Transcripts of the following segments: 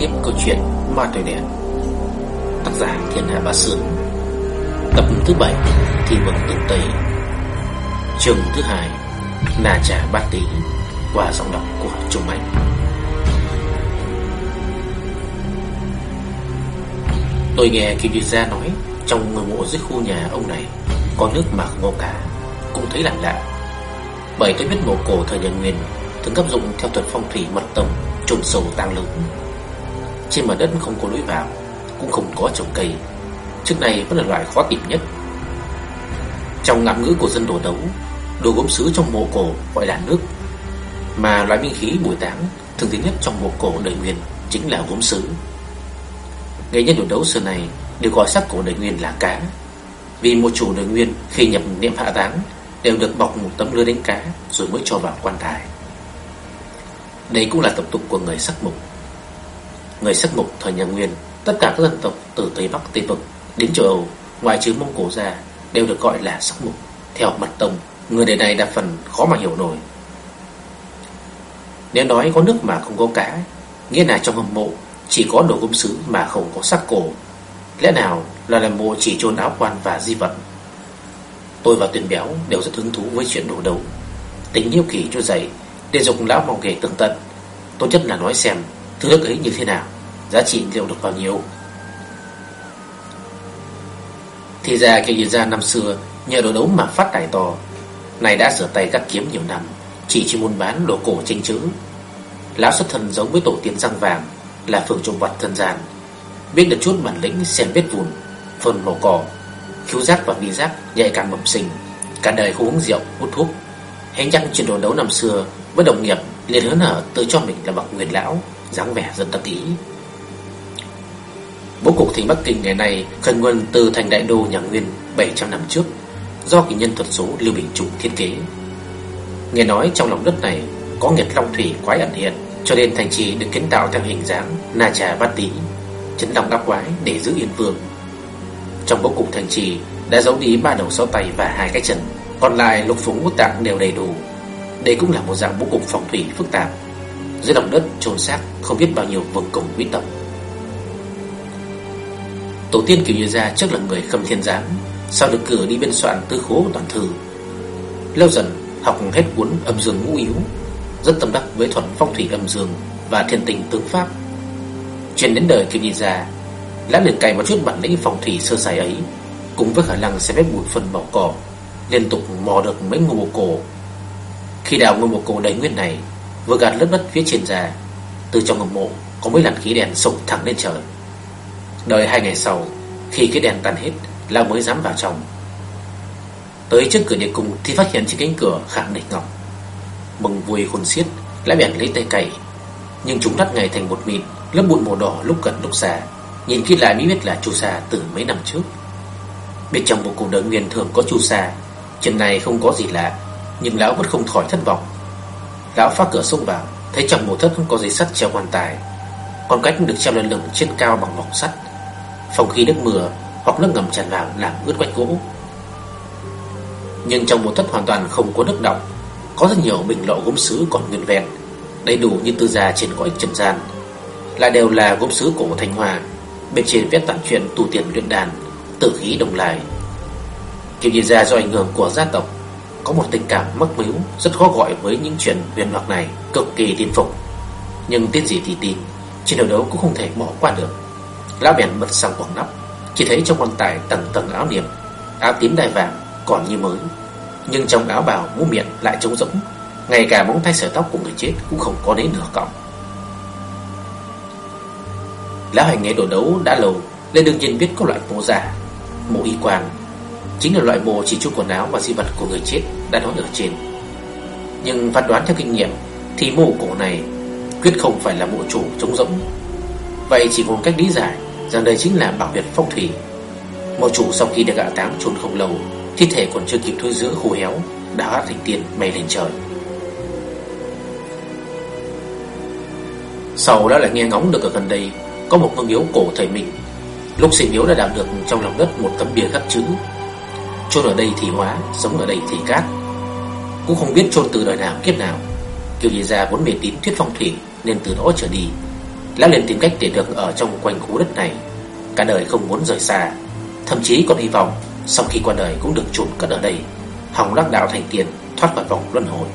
tiếp câu chuyện Ma Trời Đen Tác giả Thiên Hạ Bá Sướng Tập thứ 7 Thì Mừng Tường Tây. Chương thứ 2 Nà Trà Bát Tí Qua giọng đọc của Trung Anh. Tôi nghe Kim Duy Ra nói, Trong ngôi mộ dưới khu nhà ông này, Có nước mà không có cá Cũng thấy lạ lạ. Bởi tôi biết mộ cổ thời nhà Nguyên, Thường áp dụng theo thuật phong thủy mật tông, trùng sâu tăng lớn trên mặt đất không có lối vào Cũng không có trồng cây. Trước này vẫn là loại khó tìm nhất. Trong ngạn ngữ của dân đồ đấu, Đồ gốm sứ trong mộ cổ gọi là nước. Mà loại binh khí bùi táng Thường thấy nhất trong mộ cổ đời nguyên Chính là gốm sứ Nghệ nhân đồ đấu xưa này Đều gọi sắc cổ đời nguyên là cá. Vì một chủ đời nguyên khi nhập niệm hạ táng Đều được bọc một tấm lưới đánh cá Rồi mới cho vào quan tài. Đây cũng là tập tục của người sắc mục. Người sắc ngục thời nhà Nguyên, Tất cả các dân tộc từ Tây Bắc Tây Vực, Đến châu Âu, Ngoài trừ Mông Cổ ra, Đều được gọi là sắc ngục. Theo mặt tông, Người đời này đa phần khó mà hiểu nổi. Nếu nói có nước mà không có cá, Nghĩa là trong hầm mộ Chỉ có đồ gốm sứ mà không có sắc cổ. Lẽ nào là làm mộ chỉ chôn áo quan và di vật? Tôi và Tuyền Béo đều rất hứng thú với chuyện đồ đấu. Tính yêu kỳ cho dậy để dùng lão mong kể tương tận. Tốt nhất là nói xem Thứ nước ấy như thế nào? Giá trị liệu được bao nhiêu? Thì ra kia nhìn ra năm xưa Nhờ đồ đấu mà phát tài to. Này đã rửa tay cắt kiếm nhiều năm Chỉ chỉ muốn bán đồ cổ tranh chữ. Lão xuất thân giống với tổ tiên răng vàng Là phường trộm vật thân gian. Biết được chút bản lĩnh xem vết vùn Phần màu cỏ Khiếu giác và vi giác nhạy càng bẩm sinh. Cả đời không uống rượu, hút thuốc. Hãy nhắc chuyện đồ đấu năm xưa với đồng nghiệp liền hớn hở tự cho mình là bậc nguyên lão dáng vẻ rất tắc ý Bố cục thành Bắc Kinh ngày nay khởi nguồn từ thành đại đô nhà Nguyên 700 năm trước do kỳ nhân thuật số Lưu Bình Chủ thiết kế. Nghe nói trong lòng đất này có nghiệt long thủy quái ẩn hiện, cho nên thành trì được kiến tạo theo hình dáng na trà bát tí, chấn động áp quái để giữ yên vương. Trong bố cục thành trì đã giấu đi ba đầu sáu tay và hai cái chân, còn lại lục phủ ngũ tạng đều đầy đủ, đây cũng là một dạng bố cục phong thủy phức tạp dưới lòng đất trôn xác Không biết bao nhiêu vực cùng quý tộc. Tổ tiên kiểu như ra trước là người khâm thiên giám Sau được cử đi biên soạn tư khố toàn thư. Lâu dần, học hết cuốn âm dương ngũ yếu, Rất tâm đắc với thuật phong thủy âm dương Và thiên tình tướng pháp. Chuyển đến đời kiểu như ra lãng được cày một chút bản lĩnh phong thủy sơ sài ấy, Cùng với khả năng xem phép bụi phần bỏ cỏ, Liên tục mò được mấy ngôi mộ cổ. Khi đào ngôi mộ cổ đầy nguyên này Vừa gạt lớp đất phía trên ra Từ trong ngầm mộ, có mấy làn khí đèn sụp thẳng lên trời. Đợi hai ngày sau, Khi cái đèn tan hết Lão mới dám vào trong. Tới trước cửa địa cung thì phát hiện trên cánh cửa khảm địch ngọc Mừng vui khôn xiết, Lão bèn lấy tay cày. Nhưng chúng đắt ngày thành một mịn, Lớp bụi màu đỏ lúc gần lúc xa. Nhìn kỹ lại mới biết là chu sa từ mấy năm trước. Bên trong một cuộc đời nguyên thường có chu sa. Chuyện này không có gì lạ, nhưng lão vẫn không khỏi thất vọng. Lão phá cửa xông vào, Thấy trong mộ thất có dây sắt treo quan tài. Con cách được treo lên lửng trên cao bằng vòng sắt. Phòng khi nước mưa, Hoặc nước ngầm tràn vào làm ướt quách gỗ. Nhưng trong mộ thất hoàn toàn không có nước động Có rất nhiều bình lọ gốm sứ còn nguyên vẹn, Đầy đủ như tư gia trên cõi trần gian. Lại đều là gốm sứ cổ Thanh Hòa Bên trên viết toàn chuyện tu tiền luyện đàn, Tử khí đồng lại Kiểu như ra do ảnh hưởng của gia tộc có một tình cảm mắc mếu rất khó gọi với những chuyện huyền hoặc này cực kỳ tin phục. Nhưng tin gì thì tin, trên đầu đấu cũng không thể bỏ qua được. Lão bèn bật sang quảng nắp, chỉ thấy trong quan tài tầng tầng áo niệm, áo tím đai vàng còn như mới, nhưng trong áo bào mũ miệng lại trống rỗng, ngay cả móng tay sợi tóc của người chết cũng không có đến nửa cọng. Lão hành nghề đồ đấu đã lâu, nên đương nhiên biết có loại mộ giả, mộ y quan Chính là loại mộ chỉ chung quần áo và di vật của người chết đã nói ở trên. Nhưng phán đoán theo kinh nghiệm, Thì mộ cổ này quyết không phải là mộ chủ trống rỗng. Vậy chỉ còn một cách lý giải Rằng đây chính là bảo việt phong thủy. Mộ chủ sau khi được gạ táng chôn không lâu, Thi thể còn chưa kịp thối giữa khô héo, Đã hóa thành tiên bay lên trời. Sau đó lại nghe ngóng được ở gần đây, Có một ngôi miếu cổ thầy mình Lúc xây miếu đã đào được trong lòng đất một tấm bia khắc chữ chôn ở đây thì hóa, Sống ở đây thì cát. Cũng không biết chôn từ đời nào, kiếp nào. Kiều Nhi Gia vốn mê tín thuyết phong thủy, Nên từ đó trở đi. Lão liền tìm cách để được ở trong quanh khu đất này. Cả đời không muốn rời xa. Thậm chí còn hy vọng, Sau khi qua đời cũng được chôn cất ở đây. Hòng lắc đạo thành tiền, Thoát khỏi vòng luân hồi.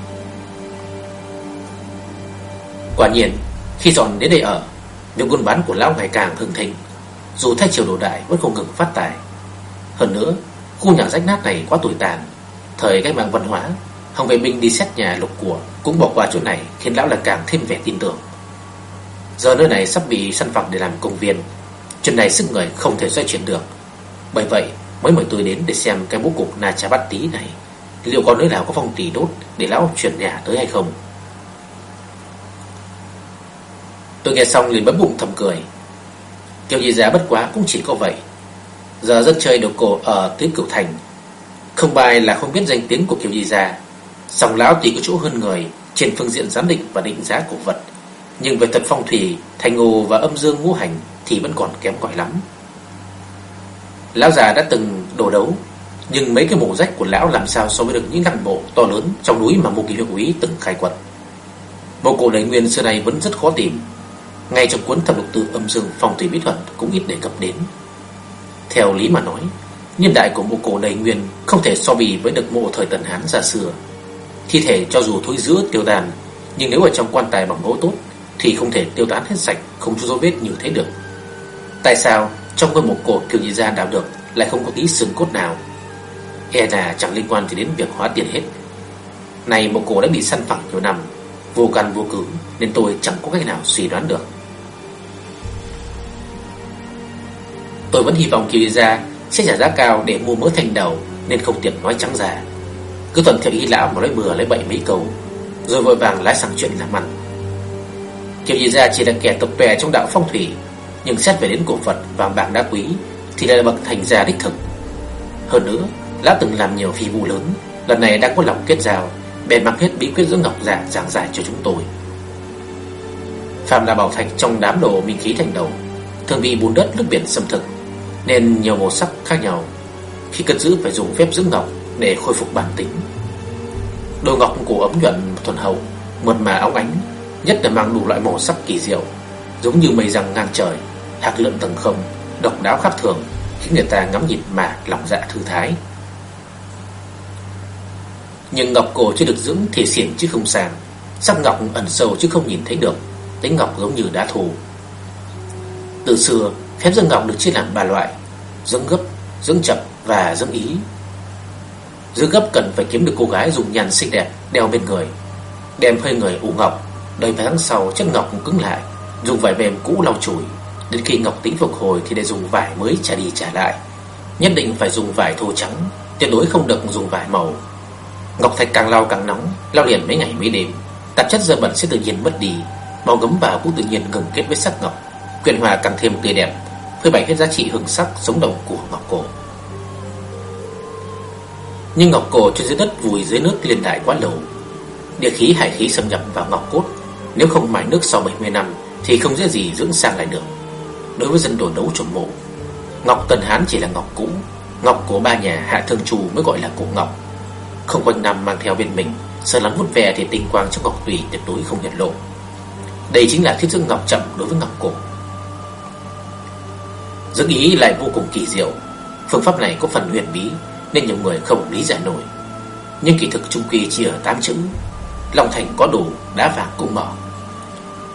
Quả nhiên, Khi dọn đến đây ở, những buôn bán của lão ngày càng hưng thịnh. Dù thay chiều đồ đại vẫn không ngừng phát tài. Hơn nữa Khu nhà rách nát này quá tồi tàn. Thời cách mạng văn hóa Hồng vệ binh đi xét nhà lục của Cũng bỏ qua chỗ này khiến lão là càng thêm vẻ tin tưởng. Giờ nơi này sắp bị săn phẳng để làm công viên. Chuyện này sức người không thể xoay chuyển được. Bởi vậy, mới mời tôi đến để xem cái bố cục Na Cha Bát Tí này. Liệu có nơi nào có phong tỷ đốt Để lão chuyển nhà tới hay không? Tôi nghe xong liền bấm bụng thầm cười. Kiểu gì giá bất quá cũng chỉ có vậy. Giờ dân chơi đồ cổ ở tuyến cửu thành. Không bài là không biết danh tiếng của kiểu gì ra. Sòng lão tuy có chỗ hơn người, Trên phương diện giám định và định giá cổ vật. Nhưng về thuật phong thủy, Thành ngô và âm dương ngũ hành Thì vẫn còn kém cỏi lắm. Lão già đã từng đổ đấu, Nhưng mấy cái mộ rách của lão Làm sao so với được những lăng mộ to lớn Trong núi mà mộ kỳ huyện úy từng khai quật. Mộ cổ đầy nguyên xưa nay vẫn rất khó tìm. Ngay trong cuốn thập lục tự âm dương phong thủy bí thuật Cũng ít đề cập đến. Theo lý mà nói, Nhân đại của mộ cổ đầy nguyên Không thể so bì với được mộ thời tần Hán xa xưa. Thi thể cho dù thối giữa tiêu tàn Nhưng nếu ở trong quan tài bằng gỗ tốt, Thì không thể tiêu tán hết sạch, Không chút dấu vết như thế được. Tại sao trong ngôi mộ cổ kiểu như ra đào được Lại không có tí xương cốt nào? E là chẳng liên quan gì đến việc hóa tiền hết. Này mộ cổ đã bị săn phẳng nhiều năm, Vô căn vô cứ Nên tôi chẳng có cách nào suy đoán được. Tôi vẫn hy vọng Kiều sẽ trả giá cao để mua mỡ thành đầu, Nên không tiện nói trắng ra. Cứ tuần theo ý lão mà nói bừa lấy bậy mấy câu, Rồi vội vàng lái sang chuyện làm ăn. Kiều chỉ là kẻ tập bè trong đạo phong thủy, Nhưng xét về đến cổ vật vàng bạc đá quý Thì là bậc thành gia đích thực. Hơn nữa, Lão từng làm nhiều phi vụ lớn, Lần này đang có lòng kết giao Bèn mang hết bí quyết dưỡng ngọc giả giảng giải cho chúng tôi. Phạm là bảo thạch trong đám đồ minh khí thành đầu, Thường bị bùn đất nước biển xâm thực. Nên nhiều màu sắc khác nhau Khi cất giữ phải dùng phép dưỡng ngọc để khôi phục bản tính. Đôi ngọc cổ ấm nhuận thuần hậu, mượt mà óng ánh, nhất là mang đủ loại màu sắc kỳ diệu, giống như mây răng ngang trời, hạt lượn tầng không, độc đáo khác thường, khiến người ta ngắm nhìn mà lòng dạ thư thái. Nhưng ngọc cổ chưa được dưỡng thì xiển chứ không sàn, sắc ngọc ẩn sâu chứ không nhìn thấy được, tính ngọc giống như đá thù. Từ xưa, phép dưỡng ngọc được chia làm ba loại: dưỡng gấp, dưỡng chậm và dưỡng ý. Giữ gấp cần phải kiếm được cô gái dùng nhàn xinh đẹp Đeo bên người Đem hơi người ủ ngọc Đợi vài tháng sau chất ngọc cũng cứng lại Dùng vải mềm cũ lau chùi. Đến khi ngọc tính phục hồi thì để dùng vải mới trả đi trả lại. Nhất định phải dùng vải thô trắng Tuyệt đối không được dùng vải màu. Ngọc thạch càng lau càng nóng Lau liền mấy ngày mấy đêm. Tạp chất dơ bẩn sẽ tự nhiên mất đi Màu gấm vào cũng tự nhiên ngừng kết với sắc ngọc Quyện hòa càng thêm tươi đẹp tôi bày hết giá trị hưởng sắc sống động của ngọc cổ. Nhưng ngọc cổ trên dưới đất vùi dưới nước liên đại quá lâu. Địa khí, hải khí xâm nhập vào ngọc cốt. Nếu không mài nước sau 70 năm, Thì không dễ gì dưỡng sang lại được. Đối với dân đồ đấu trộm mộ, Ngọc Tần Hán chỉ là ngọc cũ. Ngọc của ba nhà Hạ Thương Trù mới gọi là cổ ngọc. Không quanh năm mang theo bên mình, Sợ lắm vút về thì tinh quang trong ngọc tùy tuyệt đối không nhận lộ. Đây chính là thiết dưỡng ngọc chậm đối với ngọc cổ. Dưỡng ý lại vô cùng kỳ diệu Phương pháp này có phần huyền bí nên nhiều người không lý giải nổi. Nhưng kỳ thực trung kỳ chỉ ở tám chữ: lòng thành có đủ, đá vàng cũng mở.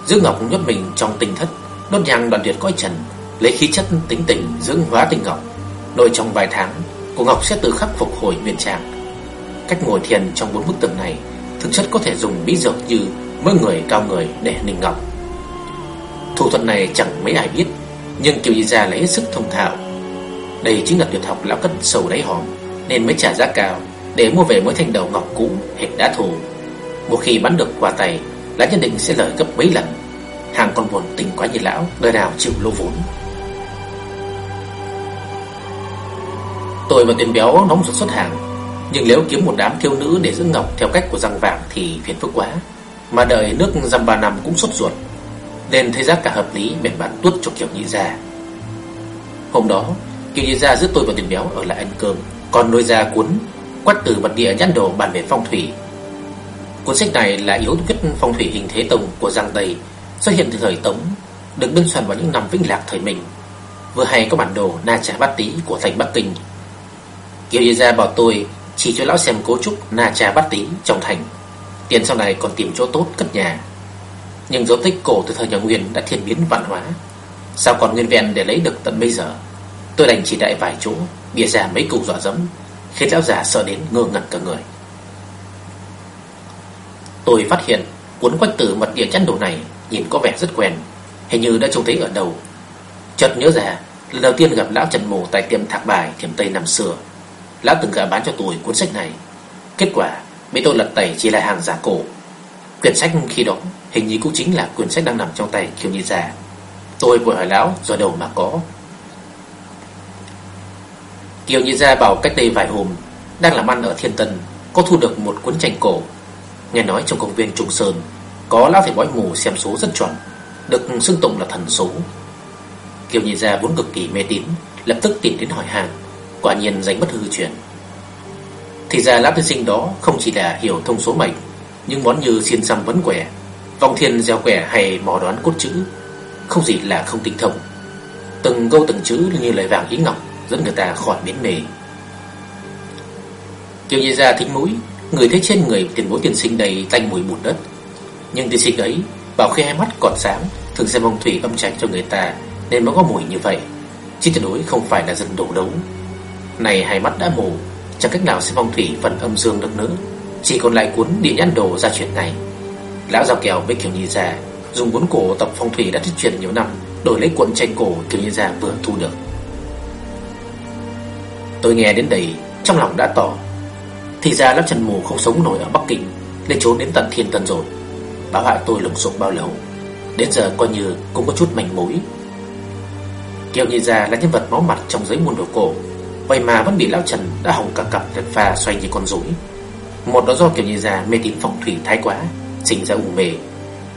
Dương Ngọc nhốt mình trong tình thất, đốt nhang đoàn tuyệt coi trần, lấy khí chất tính tình dưỡng hóa tinh ngọc. Nội trong vài tháng, cô Ngọc sẽ tự khắc phục hồi nguyên trạng. Cách ngồi thiền trong bốn bức tường này thực chất có thể dùng bí dược như mỗi người cao người để ninh ngọc. Thủ thuật này chẳng mấy ai biết, nhưng Kiều gì Gia lại hết sức thông thạo. Đây chính là tuyệt học lão cất sầu đáy hòm nên mới trả giá cao để mua về mỗi thanh đầu ngọc cũ hệt đã thù. Một khi bán được qua tay, lão nhất định sẽ lời gấp mấy lần. Hàng con buồn tình quá như lão, đời nào chịu lô vốn. Tôi và tiền béo nóng ruột xuất hàng, nhưng nếu kiếm một đám thiếu nữ để giữ ngọc theo cách của răng vàng thì phiền phức quá. Mà đợi nước dăm ba năm cũng sốt ruột, nên thấy giá cả hợp lý bèn bán tuốt cho kiểu nhị gia. Hôm đó, Kiều Nhị Gia giữ tôi và tiền béo ở lại ăn cơm còn nuôi ra cuốn Quát từ mặt địa nhãn đồ bản về phong thủy Cuốn sách này là yếu thuyết phong thủy hình thế tông của Giang Tây Xuất hiện từ thời Tống được biên soạn vào những năm vĩnh lạc thời mình. Vừa hay có bản đồ Na Trà Bát Tý của thành Bắc Kinh. Kiều Như Gia bảo tôi chỉ cho lão xem cấu trúc Na Trà Bát Tý trong thành. Tiền sau này còn tìm chỗ tốt cất nhà. Nhưng dấu tích cổ từ thời nhà Nguyên đã thiên biến văn hóa. Sao còn nguyên vẹn để lấy được tận bây giờ? Tôi đành chỉ đại vài chỗ, bịa ra mấy câu dọa dẫm, khiến lão già sợ đến ngơ ngẩn cả người. Tôi phát hiện cuốn quách tử mật địa chăn đồ này nhìn có vẻ rất quen, hình như đã trông thấy ở đâu. Chợt nhớ ra, lần đầu tiên gặp lão Trần Mồ tại tiệm thạc bài thiểm Tây năm xưa, lão từng gã bán cho tôi cuốn sách này. Kết quả, bị tôi lật tẩy chỉ là hàng giả cổ. Quyển sách khi đó hình như cũng chính là quyển sách đang nằm trong tay Kiều Nhi già. Tôi vội hỏi lão rồi đầu mà có. Kiều Nhi gia bảo cách đây vài hôm đang làm ăn ở Thiên Tân, có thu được một cuốn tranh cổ Nghe nói trong công viên Trung Sơn Có lão thầy bói mù xem số rất chuẩn Được xưng tụng là thần số Kiều Nhi ra vốn cực kỳ mê tín Lập tức tìm đến hỏi hàng Quả nhiên danh bất hư truyền Thì ra lão tiên sinh đó không chỉ là hiểu thông số mệnh Nhưng món như xiên xăm vấn quẻ Vong thiên gieo quẻ hay mò đoán cốt chữ, Không gì là không tinh thông. Từng câu từng chữ như lời vàng ý ngọc Dẫn người ta khỏi biến mề Kiều Nhi ra thính mũi, Người thấy trên người tiền bối tiền sinh đầy tanh mùi bùn đất. Nhưng tiền sinh ấy Bảo khi hai mắt còn sáng, Thường xem phong thủy âm trạch cho người ta, Nên mới có mùi như vậy. Chứ tuyệt đối không phải là dân đổ đấu Này hai mắt đã mù, Chẳng cách nào xem phong thủy phần âm dương được nữa Chỉ còn lại cuốn địa nhãn đồ ra chuyện này. Lão giao kèo với kiểu như già Dùng cuốn cổ tập phong thủy đã thuyết truyền nhiều năm, Đổi lấy cuộn tranh cổ kiểu như già vừa thu được. Tôi nghe đến đây, Trong lòng đã tỏ. Thì ra lớp Trần Mù không sống nổi ở Bắc Kinh Lên trốn đến tận Thiên Tân rồi. Báo hại tôi lùng sục bao lâu, Đến giờ coi như cũng có chút manh mối. Kiều Nhi Gia là nhân vật máu mặt trong giới môn đồ cổ, Vậy mà vẫn bị Lão Trần đã hỏng cả cặp lật pha xoay như con rối. Một đó do Kiều Nhi Gia mê tín phong thủy thái quá Sinh ra u mê,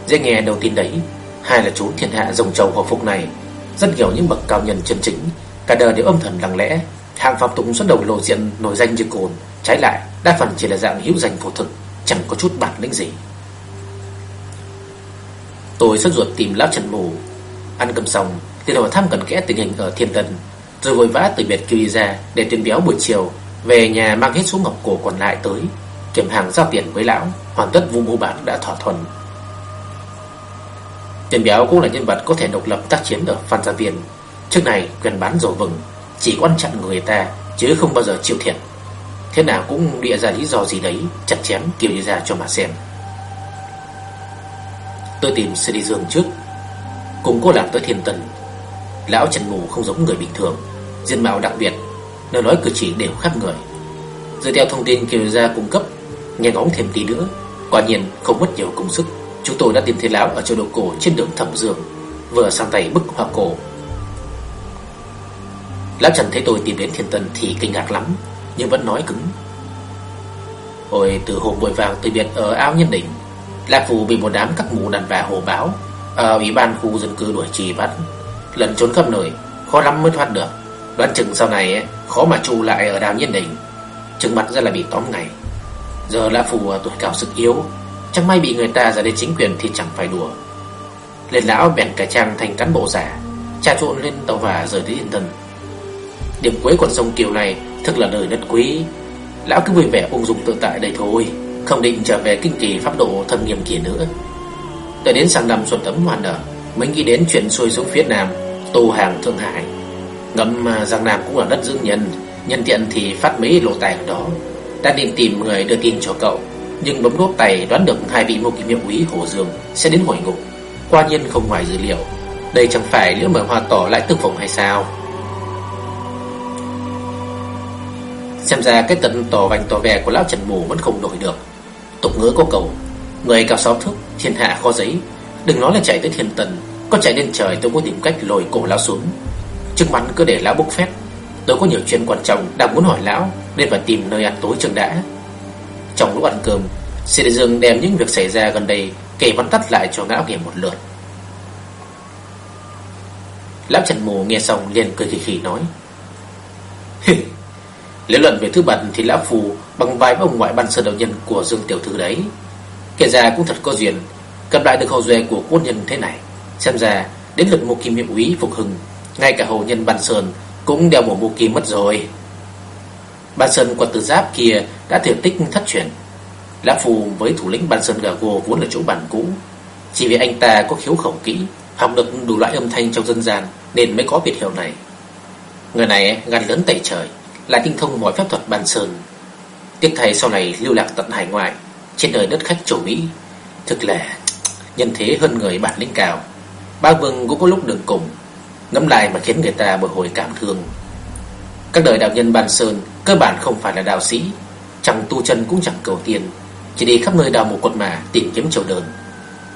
Dễ nghe đầu tin đấy Hai là chú thiên hạ rồng trầu hòa phục này. Rất nhiều những bậc cao nhân chân chính Cả đời đều âm thầm lặng lẽ. Hàng phạm tụng xuất đầu lộ diện nổi danh như cồn Trái lại Đa phần chỉ là dạng hữu danh vô thực Chẳng có chút bản lĩnh gì. Tôi sốt ruột tìm lão Trần Mù. Ăn cơm xong Thì hỏi thăm cẩn kẽ tình hình ở Thiên Tân Rồi vội vã từ biệt kêu ra Để tuyên béo buổi chiều Về nhà mang hết số ngọc cổ còn lại tới. Kiểm hàng giao tiền với lão, Hoàn tất vụ mua bán đã thỏa thuận. Tiền béo cũng là nhân vật có thể độc lập tác chiến ở Phan Gia Viên. Trước này, quyền bán rổ vừng, Chỉ quan chặn người ta, Chứ không bao giờ chịu thiệt. Thế nào cũng địa ra lý do gì đấy, Chặt chém Kiều đi ra cho mà xem. Tôi tìm sư đi dương trước. Cùng cô lạc tới thiên tần Lão Trần Mù không giống người bình thường, Diện mạo đặc biệt, lời nói cử chỉ đều khác người. Dựa theo thông tin Kiều Gia cung cấp nhanh ngóng thêm tí nữa Quả nhiên không mất nhiều công sức Chúng tôi đã tìm thấy lão ở chỗ đồ cổ trên đường thẩm dương Vừa sang tay bức hoa cổ Lão Trần thấy tôi tìm đến thiên tân thì kinh ngạc lắm nhưng vẫn nói cứng. Hồi từ hôm vội vàng từ biệt ở ao nhân đỉnh, Lạc Phù bị một đám các mù đàn bà hồ báo ở ủy ban khu dân cư đuổi trì bắt, lần trốn khắp nơi, khó lắm mới thoát được. Đoán chừng sau này khó mà trụ lại ở đào nhân đỉnh, chừng mặt ra là bị tóm ngày. Giờ Lạc Phù tuổi cao sức yếu, chẳng may bị người ta ra đến chính quyền thì chẳng phải đùa. Lên lão bèn cải trang thành cán bộ giả, trà trộn lên tàu và rời đến yên thân. Điểm cuối con sông Kiều này Thực là nơi đất quý Lão cứ vui vẻ ung dung tự tại đây thôi Không định trở về kinh kỳ pháp độ thâm nghiêm kia nữa Đợi đến sang năm xuân ấm hoàn nở Mới nghĩ đến chuyện xuôi xuống phía Nam Tô hàng Thượng Hải Ngầm à, Giang Nam cũng là đất dưỡng nhân Nhân tiện thì phát mấy lộ tài ở đó đã định tìm người đưa tin cho cậu Nhưng bấm nút tay đoán được hai vị mô kim miệng úy Hồ Dương Sẽ đến hồi ngục. Qua nhiên không ngoài dữ liệu. Đây chẳng phải liễu mở hoa tỏ lại tương phụng hay sao? Xem ra cái tận tỏ vành tỏ vẻ của lão Trần Mù vẫn không đổi được. Tục ngữ có cầu Người cao sáu thước, thiên hạ kho giấy Đừng nói là chạy tới thiên tần Có chạy lên trời tôi có tìm cách lồi cổ lão xuống. Trước mắt cứ để lão bốc phép Tôi có nhiều chuyện quan trọng đang muốn hỏi lão Nên phải tìm nơi ăn tối chừng đã Trong lúc ăn cơm Sĩ Dương đem những việc xảy ra gần đây Kể văn tắt lại cho lão nghe một lượt Lão Trần Mù nghe xong liền cười khỉ khỉ nói Lý luận về thứ bận thì lão phù bằng vai ông ngoại ban sơn đầu nhân của Dương Tiểu Thư đấy. Kể ra cũng thật có duyên, gặp lại được hậu duệ của quân nhân thế này. Xem ra Đến lượt một kim hiệu úy phục hưng Ngay cả hậu nhân Ban Sơn cũng đeo một mộ kim mất rồi. Ban Sơn quật tử giáp kia Đã thiệt tích thất truyền. Lã Phù với thủ lĩnh Ban Sơn Gà gồ Vốn là chỗ bản cũ. Chỉ vì anh ta có khiếu khẩu kỹ, Học được đủ loại âm thanh trong dân gian Nên mới có biệt hiệu này. Người này gan lớn tẩy trời Lại tinh thông mọi phép thuật Ban Sơn. Tiếc thầy sau này lưu lạc tận hải ngoại, Trên đời đất khách châu Mỹ, Thực là nhân thế hơn người bản lĩnh cao. Ba Vương cũng có lúc đường cùng. Ngẫm lại mà khiến người ta bồi hồi cảm thương. Các đời đạo nhân Ban Sơn Cơ bản không phải là đạo sĩ Chẳng tu chân cũng chẳng cầu tiền, Chỉ đi khắp nơi đào một quật mà tìm kiếm châu đơn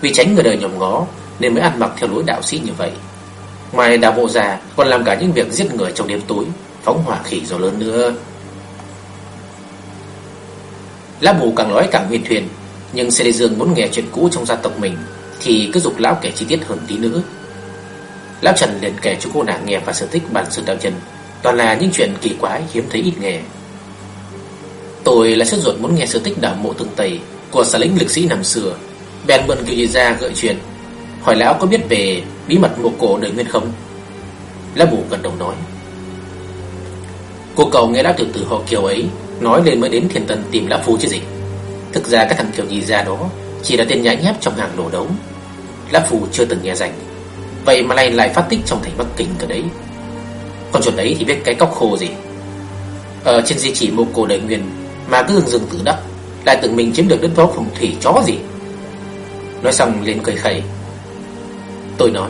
Vì tránh người đời nhòm ngó, Nên mới ăn mặc theo lối đạo sĩ như vậy. Ngoài đào mộ già, Còn làm cả những việc giết người trong đêm tối, Phóng hỏa khỉ rồi lớn nữa. Lá mù càng nói càng huyền thuyền, Nhưng Sê Lê Dương muốn nghe chuyện cũ trong gia tộc mình, Thì cứ dục lão kể chi tiết hơn tí nữa. Lão Trần liền kể cho cô nàng nghe và sở thích bản sự đạo chân Toàn là những chuyện kỳ quái hiếm thấy ít nghe. Tôi là sức ruột muốn nghe sự tích đảo mộ từng Tây Của xã lĩnh lực sĩ năm xưa. Bèn mượn kiều gì ra gợi chuyện. Hỏi lão có biết về bí mật mộ cổ đời nguyên không? Lão bù gần đầu nói. Cô cầu nghe lão tiểu tử họ kiều ấy Nói lên mới đến thiền tân tìm lão phu chứ gì. Thực ra các thằng kiều gì ra đó Chỉ là tên nhãi nhép trong hàng đồ đấu. Lão phu chưa từng nghe danh. Vậy mà này lại phát tích trong thành Bắc Kinh cả đấy. Con chuột đấy thì biết cái cóc khô gì. Ở trên di chỉ mộ cổ đời nguyên Mà cứ dừng dừng tự đắc, Lại tưởng mình chiếm được đất võ phòng thủy chó gì. Nói xong liền cười khẩy. Tôi nói,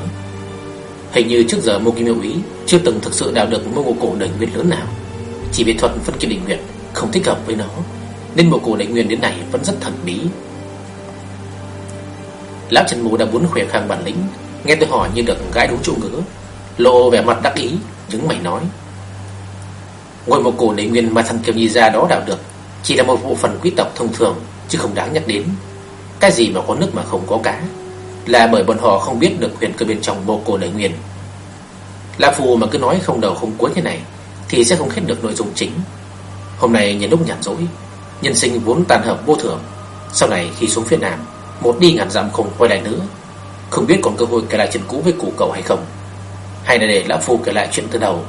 Hình như trước giờ Mô Kim yêu Ý Chưa từng thực sự đào được mô cổ đời nguyên lớn nào. Chỉ vì thuật phân kim định nguyện Không thích hợp với nó, Nên mô cổ đời nguyên đến này vẫn rất thần bí. Lão Trần Mù đã muốn khỏe khang bản lĩnh Nghe tôi hỏi như được gái đúng chủ ngữ, Lộ vẻ mặt đắc ý, đứng mày nói. Ngôi mộ cổ đế nguyên mà thằng Kiều Nhi ra đó đào được, Chỉ là một bộ phận quý tộc thông thường, Chứ không đáng nhắc đến. Cái gì mà có nước mà không có cá, Là bởi bọn họ không biết được huyền cơ bên trong mộ cổ đế nguyên. La Phù mà cứ nói không đầu không cuối thế này, Thì sẽ không hết được nội dung chính. Hôm nay nhân lúc nhàn rỗi, Nhân sinh vốn tàn hợp vô thường. Sau này khi xuống phía Nam, Một đi ngàn dặm không quay lại nữa không biết còn cơ hội kể lại chuyện cũ với cụ cậu hay không. Hay là để Lão Phu kể lại chuyện từ đầu,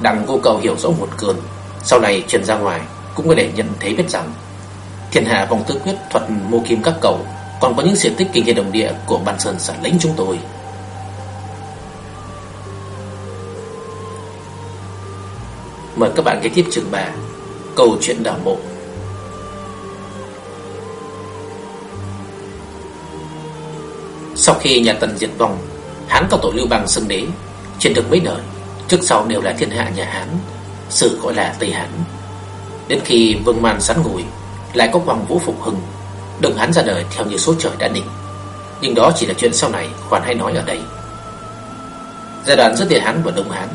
Đặng cô cậu hiểu rõ một cơn. Sau này truyền ra ngoài, Cũng có để nhận thấy biết rằng, Thiên hạ vòng tư quyết thuật mô kim các cậu, Còn có những diện tích kinh thiên đồng địa Của ban sơn sản lĩnh chúng tôi. Mời các bạn kế tiếp chương 3 Câu chuyện đảo mộ. Sau khi nhà Tần diệt vong Hán cao tổ Lưu Bang xưng đế. Truyền được mấy đời, Trước sau đều là thiên hạ nhà Hán, Sự gọi là Tây Hán. Đến khi Vương Man sắn ngồi Lại có Hoàng Vũ Phục Hưng đừng Hán ra đời theo như số trời đã định. Nhưng đó chỉ là chuyện sau này, Khoan hay nói ở đây. Giai đoạn giữa Tây Hán và Đông Hán,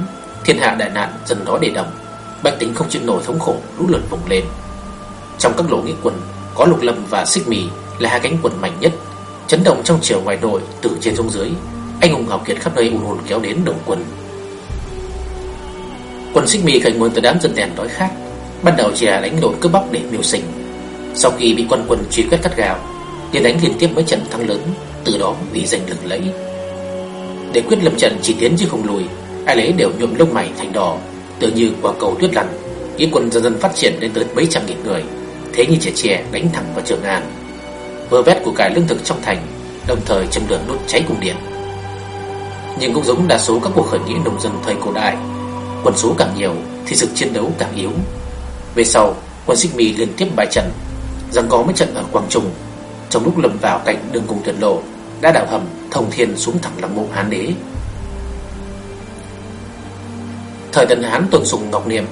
Thiên hạ đại nạn dần đó để đồng Bách tính không chịu nổi thống khổ, lũ lượt vùng lên. Trong các lỗ nghĩa quân, Có Lục Lâm và Xích Mì là hai cánh quân mạnh nhất. Chấn động trong chiều ngoài nội Từ trên xuống dưới. Anh hùng hào kiệt khắp nơi ùn ùn kéo đến đồng quân Quân xích mì khởi nguồn từ đám dân đèn đói khát. Ban đầu chỉ là đánh lộn cướp bóc để miêu sinh. Sau khi bị quân quân truy quét cắt gào liền đánh liên tiếp mấy trận thắng lớn, Từ đó bị giành lừng lẫy Để quyết lâm trận chỉ tiến chứ không lùi, Ai lấy đều nhuộm lông mày thành đỏ Tự như quả cầu tuyết lằn Nghĩa quân dần dần phát triển lên tới mấy trăm nghìn người, Thế như trẻ trẻ đánh thẳng vào Trường An vơ vét của cải lương thực trong thành, đồng thời châm lửa đốt cháy cung điện. Nhưng cũng giống đa số các cuộc khởi nghĩa nông dân thời cổ đại, quân số càng nhiều thì sức chiến đấu càng yếu. Về sau, quân Xích Mi liên tiếp bại trận, rằng có mấy trận ở Quang Trung, trong lúc lầm vào cạnh đường cùng tuyệt lộ, đã đào hầm thông thiên xuống thẳng lòng mộ Hán đế. Thời Tần Hán tuần sùng ngọc niệm,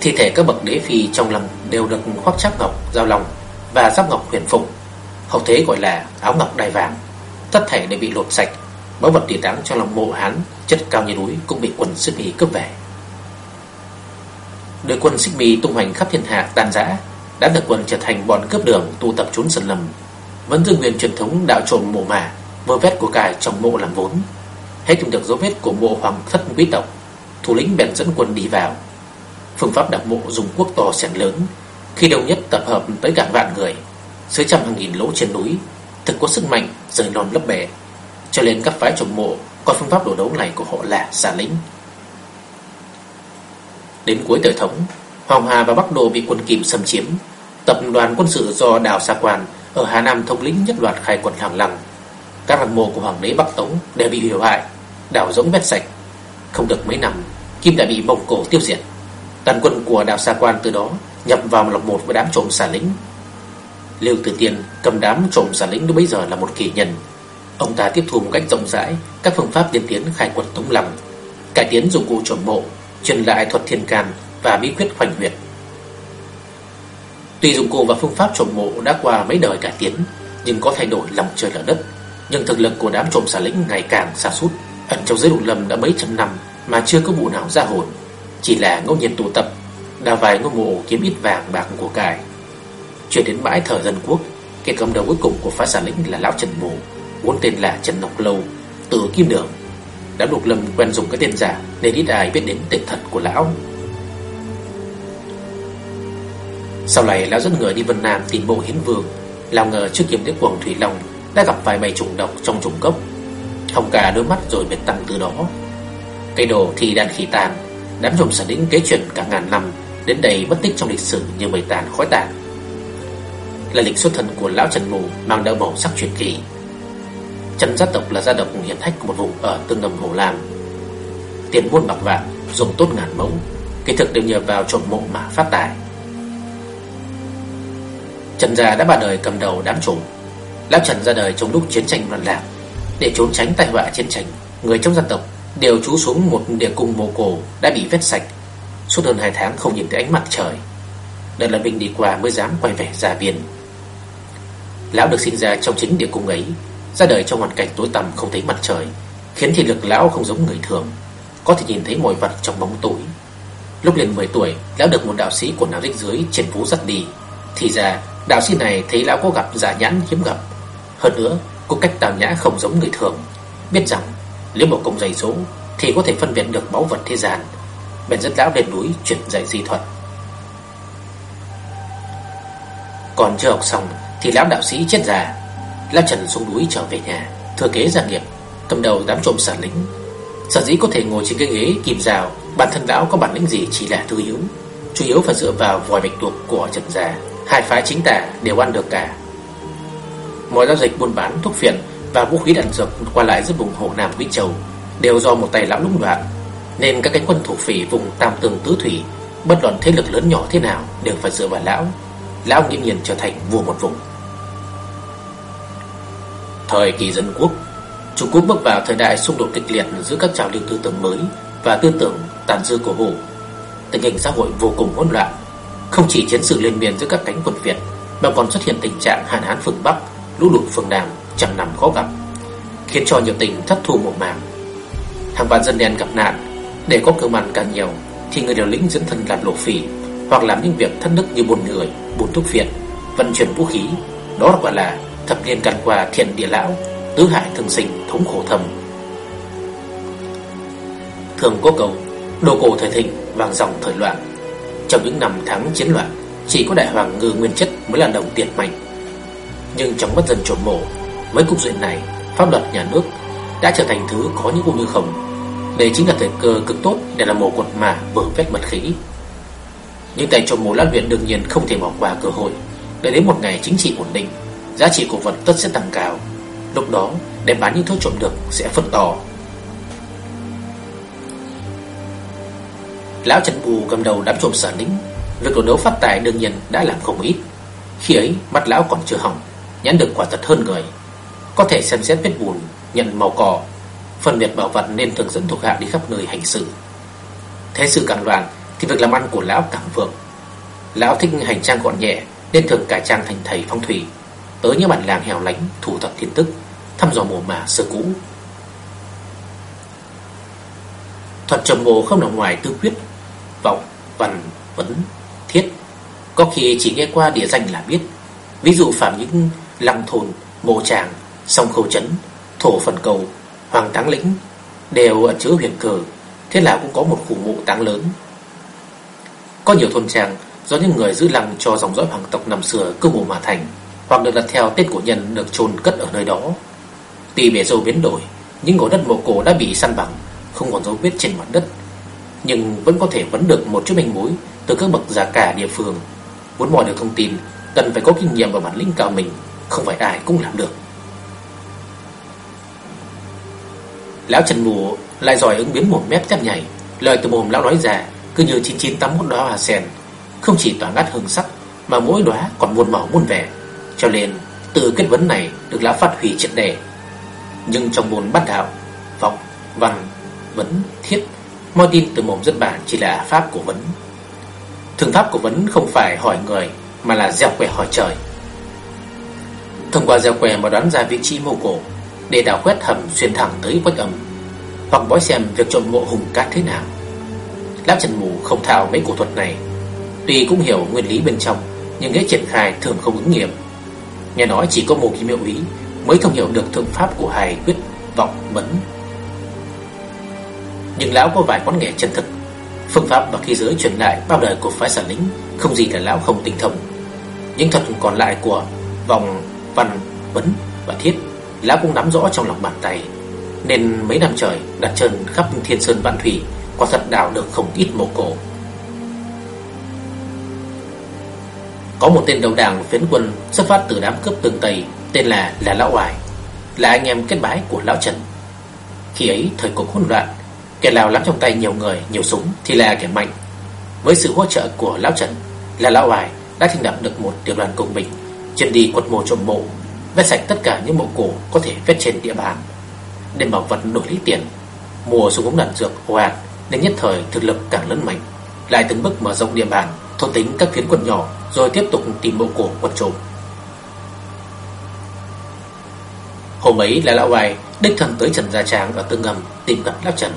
thi thể các bậc đế phi trong lòng đều được khoác cháp ngọc, giao lòng và giáp ngọc huyền phụng Hậu thế gọi là áo ngọc đai vàng. Tất thảy đều bị lột sạch. Báu vật tiền đáng cho lòng mộ hán Chất cao như núi cũng bị quân Xích Mi cướp về. Đội quân Xích Mi tung hoành khắp thiên hạ tàn rã, Đã được quân trở thành bọn cướp đường tụ tập trốn sân lầm Vẫn giữ nguyên truyền thống đạo trộm mộ mà Vơ vét của cải trong mộ làm vốn. Hết tìm được dấu vết của mộ hoàng thất quý tộc Thủ lĩnh bèn dẫn quân đi vào. Phương pháp đạp mộ dùng quốc to sẻn lớn Khi đông nhất tập hợp tới cả vạn người dưới trăm hàng nghìn lỗ trên núi Thực có sức mạnh rời non lấp bè. Cho nên các phái trồng mộ coi phương pháp đổ đấu này của họ là giả lính Đến cuối thời thống, Hoàng Hà và Bắc Đô bị quân Kim xâm chiếm. Tập đoàn quân sự do Đào Sa Quan Ở Hà Nam thống lĩnh nhất loạt khai quật hàng lăng. Các lăng mộ của Hoàng đế Bắc Tống Đều bị hủy hoại Đảo giống vết sạch. Không được mấy năm, Kim đã bị Mông Cổ tiêu diệt. Tàn quân của Đào Sa Quan từ đó Nhập vào lọc một với đám trộm xà lính Liêu Tử Tiên cầm đám trộm giả lĩnh lúc bấy giờ là một kỳ nhân. Ông ta tiếp thu một cách rộng rãi Các phương pháp tiên tiến khai quật tống lòng, Cải tiến dụng cụ trộm mộ Truyền lại thuật thiên can và bí quyết hoành huyệt. Tuy dụng cụ và phương pháp trộm mộ đã qua mấy đời cải tiến Nhưng có thay đổi lòng trời lở đất. Nhưng thực lực của đám trộm xà lĩnh ngày càng xa sút. Ẩn trong giới lục lâm đã mấy trăm năm Mà chưa có vụ nào ra hồn. Chỉ là ngẫu nhiên tụ tập Đào vài ngôi mộ kiếm ít vàng bạc của cải. Chuyển đến bãi thờ dân quốc, Kẻ cầm đầu cuối cùng của phá xà lĩnh là Lão Trần Mộ Vốn tên là Trần Ngọc Lâu, Từ Kim Đường, Đã đột lâm quen dùng cái tên giả Nên ít ai biết đến tên thật của Lão. Sau này, Lão dẫn người đi Vân Nam tìm bộ hiến vương Lao ngờ trước kiếm đế quần Thủy Long Đã gặp vài bầy trùng độc trong trùng cốc. Hồng cả đôi mắt rồi biệt tăng từ đó. Cây đồ thì đàn khí tàn, Đám trộm sản lĩnh kế chuyển cả ngàn năm, Đến đây mất tích trong lịch sử như mây tàn khói tàn. Là lịch xuất thân của lão Trần Mù Mang đỡ màu sắc truyền kỳ. Trần gia tộc là gia tộc hiển hách của một vùng ở tương đồng Hồ Lam. Tiền muôn bạc vạn, Dùng tốt ngàn mẫu, Kỳ thực đều nhờ vào trộm mộ mà phát tài. Trần gia đã ba đời cầm đầu đám trộm. Lão Trần ra đời trong lúc chiến tranh loạn lạc. Để trốn tránh tai họa chiến tranh, Người trong gia tộc đều trú xuống một địa cung mồ cổ đã bị vết sạch. Suốt hơn hai tháng không nhìn thấy ánh mặt trời. Đợt là mình đi qua mới dám quay về gia viên Lão được sinh ra trong chính địa cung ấy, Ra đời trong hoàn cảnh tối tăm không thấy mặt trời, Khiến thị lực lão không giống người thường. Có thể nhìn thấy mọi vật trong bóng tối. Lúc lên 10 tuổi, Lão được một đạo sĩ của Nam rách dưới triển phú dắt đi. Thì ra, đạo sĩ này thấy lão có gặp giả nhãn hiếm gặp. Hơn nữa có cách tào nhã không giống người thường. Biết rằng nếu một công dày số Thì có thể phân biệt được báu vật thế gian. Bèn dẫn lão lên núi chuyển dạy di thuật. Còn chưa học xong thì lão đạo sĩ chết già. Lão Trần xuống núi trở về nhà. Thừa kế gia nghiệp. Cầm đầu đám trộm sản lính Sở dĩ có thể ngồi trên cái ghế kìm rào Bản thân lão có bản lĩnh gì chỉ là thư yếu Chủ yếu phải dựa vào vòi bạch tuộc của Trần già Hai phái chính tả đều ăn được cả. Mọi giao dịch buôn bán thuốc phiện và vũ khí đạn dược qua lại giữa vùng Hồ Nam Quý Châu đều do một tay lão lũng đoạn, nên các cánh quân thủ phỉ vùng Tam Tường Tứ Thủy, bất luận thế lực lớn nhỏ thế nào đều phải dựa vào lão. Lão nghiêm nhiên trở thành vua một vùng. Thời kỳ dân quốc, Trung Quốc bước vào thời đại xung đột kịch liệt giữa các trào lưu tư tưởng mới và tư tưởng tàn dư của Hồ. Tình hình xã hội vô cùng hỗn loạn, không chỉ chiến sự liên miên giữa các cánh quân Việt mà còn xuất hiện tình trạng hạn hán phương Bắc, lũ lụt phương Nam trăm năm khó gặp Khiến cho nhiều tỉnh thất thu một màng Hàng vạn dân đen gặp nạn Để có cơm ăn càng nhiều Thì người điều lĩnh dẫn thân làm lộ phỉ Hoặc làm những việc thất đức như buôn người Buôn thuốc phiện, vận chuyển vũ khí Đó gọi là thập niên căn qua thiện địa lão Tứ hải thương sinh thống khổ thầm Thường có cầu Đồ cổ thời thịnh vàng dòng thời loạn Trong những năm tháng chiến loạn Chỉ có đại hoàng ngư nguyên chất mới là đồng tiền mạnh Nhưng trong bất dân trộm mộ với cục diện này, pháp luật nhà nước đã trở thành thứ có những u như không. Đây chính là thời cơ cực tốt để làm mổ quật mà vừa vết mật khí. Nhưng tay trộm mộ lan huyện đương nhiên không thể bỏ qua cơ hội. Để đến một ngày chính trị ổn định, giá trị của vật tất sẽ tăng cao. Lúc đó, đem bán những thứ trộm được sẽ phân to. Lão Trần Bù cầm đầu đám trộm sở lính, lực đồ đấu phát tài đương nhiên đã làm không ít. Khi ấy, mắt lão còn chưa hỏng, nhãn được quả thật hơn người. Có thể xem xét vết bùn Nhận màu cỏ Phân biệt bảo vật nên thường dẫn thuộc hạ đi khắp nơi hành sự Thế sự càng loạn Thì việc làm ăn của lão càng vượng Lão thích hành trang gọn nhẹ Nên thường cải trang thành thầy phong thủy Tới những bản làng hẻo lánh Thủ thập tin tức Thăm dò mồ mả sơ cũ. Thuật trầm bồ không nằm ngoài tư quyết Vọng, văn, vấn, thiết. Có khi chỉ nghe qua địa danh là biết. Ví dụ phạm những lăng thôn, mồ tràng sông khâu chấn, thổ phần cầu, hoàng táng lĩnh đều ẩn chứa huyền cờ, thế là cũng có một khu mộ táng lớn. Có nhiều thôn trang do những người giữ lăng cho dòng dõi hoàng tộc năm xưa cư ngụ mà thành, hoặc được đặt theo tên của nhân được chôn cất ở nơi đó. Tuy bề dâu biến đổi, Những ngôi đất mộ cổ đã bị săn bằng Không còn dấu vết trên mặt đất. Nhưng vẫn có thể vấn được một chút manh mối Từ các bậc già cả địa phương. Muốn mò được thông tin Cần phải có kinh nghiệm và bản lĩnh cao mình Không phải ai cũng làm được. Lão Trần Mù lại giỏi ứng biến một mép chắc nhảy. Lời từ mồm lão nói ra Cứ như 9981 đóa hoa sen Không chỉ tỏa ngát hương sắc Mà mỗi đóa còn muôn màu muôn vẻ. Cho nên từ kết vấn này Được lão phát huy triệt đề. Nhưng trong môn bắt đạo Vọng, văn, vấn, thiết Mọi tin từ mồm dân bản chỉ là pháp của vấn. Thường pháp của vấn không phải hỏi người Mà là gieo quẻ hỏi trời. Thông qua gieo quẻ mà đoán ra vị trí mô cổ Để đào quét hầm xuyên thẳng tới quách âm Hoặc bói xem việc trộm mộ hùng cát thế nào. Lão Trần Mù không thao mấy cổ thuật này Tuy cũng hiểu nguyên lý bên trong Nhưng nghĩa triển khai thường không ứng nghiệm. Nghe nói chỉ có một kim miệu ý Mới thông hiểu được thượng pháp của hài quyết vọng vấn Nhưng lão có vài quán nghề chân thực. Phương pháp và khí giới truyền lại bao đời của phái sản lính Không gì là lão không tinh thông. Những thuật còn lại của vòng, văn, vấn và thiết Lão cũng nắm rõ trong lòng bàn tay. Nên mấy năm trời đặt chân khắp thiên sơn vạn thủy Quả thật đào được không ít mộ cổ Có một tên đầu đảng phiến quân xuất phát từ đám cướp tường Tây Tên là là Lão Hoài Là anh em kết bái của Lão Trần. Khi ấy thời cuộc hỗn loạn Kẻ nào nắm trong tay nhiều người, nhiều súng Thì là kẻ mạnh. Với sự hỗ trợ của Lão Trần Là Lão Hoài đã thành lập được một tiểu đoàn cùng mình, Chuyên đi quật mộ trộm mộ Vét sạch tất cả những mộ cổ có thể vét trên địa bàn Để bảo vật đổi lấy tiền Mùa súng ống đạn dược ồ ạt Nên nhất thời thực lực càng lớn mạnh. Lại từng bước mở rộng địa bàn Thôn tính các phiến quân nhỏ rồi tiếp tục tìm bộ cổ quật trộm Hôm ấy là lão hoài đích thân tới Trần Gia Tràng ở Tương Ngầm tìm gặp lão Trần.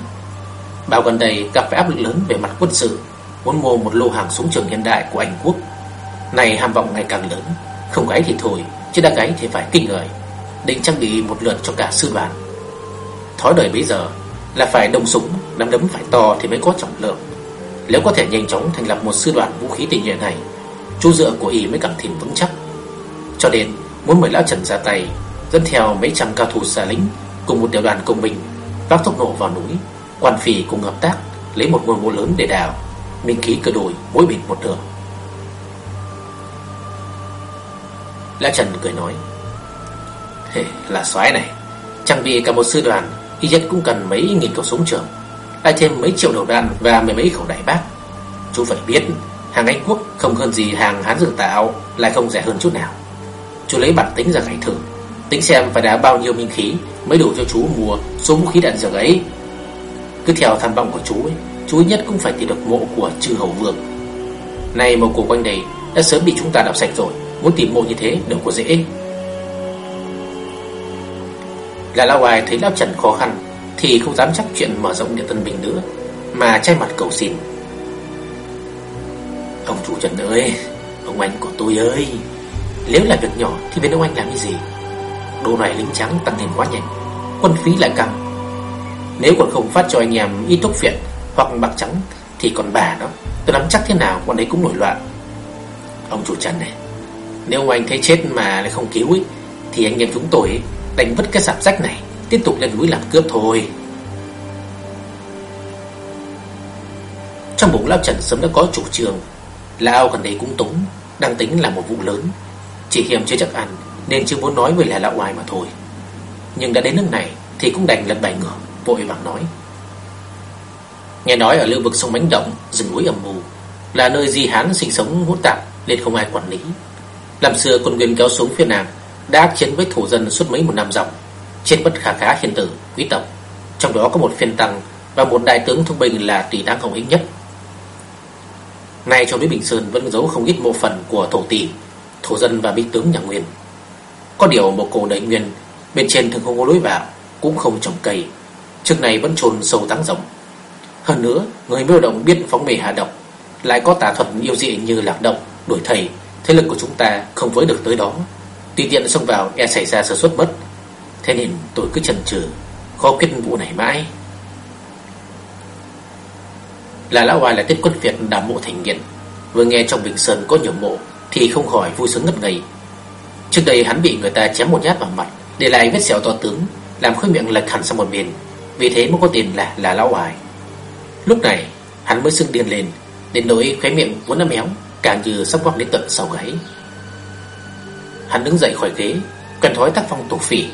Bảo gần đây gặp phải áp lực lớn về mặt quân sự, muốn mua một lô hàng súng trường hiện đại của Anh Quốc. Này ham vọng ngày càng lớn, không gáy thì thôi, chứ đã gáy thì phải kinh người. Định trang bị một lượt cho cả sư đoàn. Thói đời bây giờ là phải đông súng, nắm đấm phải to thì mới có trọng lượng. Nếu có thể nhanh chóng thành lập một sư đoàn vũ khí tình nhuệ này, chỗ dựa của y mới càng thêm vững chắc. Cho nên muốn mời lão Trần ra tay, dẫn theo mấy trăm cao thủ xa lính cùng một tiểu đoàn công binh vác tốc nổ vào núi, quan phì cùng hợp tác lấy một ngôi mộ lớn để đào, minh khí cơ đổi mỗi bên một nửa. Lão Trần cười nói, "Hề, là soái này, trang bị cả một sư đoàn, ít nhất cũng cần mấy nghìn khẩu súng trường lại thêm mấy triệu đầu đạn và mười mấy khẩu đại bác. Chú phải biết, hàng Anh Quốc không hơn gì hàng Hán dược tạo, lại không rẻ hơn chút nào. Chú lấy bản tính ra khải thử, tính xem phải đã bao nhiêu minh khí mới đủ cho chú mua số vũ khí đạn dược ấy. Cứ theo tham vọng của chú ấy, chú nhất cũng phải tìm được mộ của Trư hầu vương. Này mộ cổ quanh đây đã sớm bị chúng ta đào sạch rồi, muốn tìm mộ như thế đâu có dễ. Là Lão Hoài thấy Lão Trần khó khăn thì không dám chắc chuyện mở rộng địa tân bình nữa Mà trai mặt cầu xin Ông chủ Trần ơi Ông anh của tôi ơi. Nếu là việc nhỏ thì bên ông anh làm cái gì? Đồ này lính trắng tăng thêm quá nhanh Quân phí lại căng Nếu còn không phát cho anh em ít thuốc phiện Hoặc bạc trắng Thì còn bà đó Tôi nắm chắc thế nào con ấy cũng nổi loạn. Ông chủ Trần này Nếu ông anh thấy chết mà lại không cứu ấy, Thì anh em chúng tôi ấy, đánh vứt cái sạp rách này Tiếp tục lên núi làm cướp thôi. Trong bụng Lão Trần sớm đã có chủ trương Lão gần đây cũng túng Đang tính là một vụ lớn. Chỉ hiểm chưa chắc ăn Nên chưa muốn nói với là lão ngoài mà thôi. Nhưng đã đến nước này Thì cũng đành lật bài ngửa Vội vàng nói. Nghe nói ở lưu vực sông Bánh Động Rừng núi ẩm mù Là nơi di hán sinh sống hút tạp Nên không ai quản lý. Làm xưa quân nguyên kéo xuống phía nam Đã chiến với thổ dân suốt mấy một năm dòng trên bất khả khá hiền tử, quý tộc. Trong đó có một phiên tăng Và một đại tướng thông bình là tỷ đáng hồng ích nhất. Nay trong núi Bình Sơn Vẫn giấu không ít mộ phần của thổ tỷ Thổ dân và binh tướng nhà Nguyên. Có điều một cổ đại Nguyên Bên trên thường không có lối vào, Cũng không trồng cây. Trước này vẫn trồn sâu táng rộng. Hơn nữa, người miêu động biết phóng mề hạ độc, Lại có tà thuật yêu dị như lạc động Đuổi thầy. Thế lực của chúng ta không với được tới đó. Tuy tiện xông vào e xảy ra sơ suất mất. Thế nên tôi cứ chần chừ, Khó quyết vụ này mãi. Là lão hoài là tên quân Việt đã mộ thành nghiện. Vừa nghe trong Bình Sơn có nhiều mộ, Thì không khỏi vui sướng ngất ngây. Trước đây hắn bị người ta chém một nhát vào mặt, Để lại vết sẹo to tướng, Làm khóe miệng lệch hẳn sang một bên. Vì thế mới có tiền là là lão hoài Lúc này, hắn mới sưng điên lên, Đến nỗi khóe miệng vốn đã méo Càng như sắp quăng đến tận sau gáy. Hắn đứng dậy khỏi ghế cần thói tác phong tổ phỉ.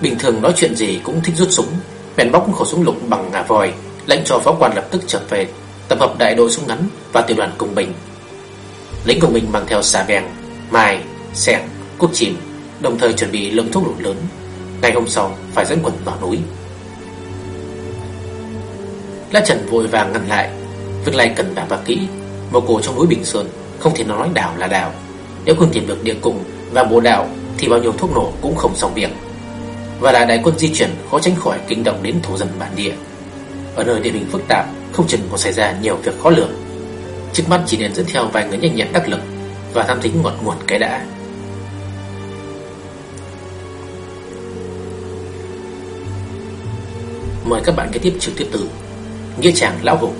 Bình thường nói chuyện gì cũng thích rút súng, Bèn bóc khẩu súng lục bằng ngà voi lệnh cho phó quan lập tức trở về tập hợp đại đội súng ngắn và tiểu đoàn cùng bình. Lính cùng mình mang theo xà beng, mai, sẻng, cốt chìm, đồng thời chuẩn bị lượng thuốc nổ lớn. Ngày hôm sau phải dẫn quân vào núi. La Trần vội vàng ngăn lại, việc này cần đảm bảo kỹ, một cổ trong núi Bình Sơn không thể nói đảo là đảo. Nếu không tìm được địa cùng và bộ đạo thì bao nhiêu thuốc nổ cũng không xong việc. Và là đại quân di chuyển khó tránh khỏi kinh động đến thổ dân bản địa. Ở nơi địa hình phức tạp không chừng còn xảy ra nhiều việc khó lường. Trước mắt chỉ nên dẫn theo vài người nhanh nhẹn đắc lực Và tham tính ngọt nguồn cái đã. Mời các bạn kế tiếp chương tiếp từ Nghĩa chàng lão hùng.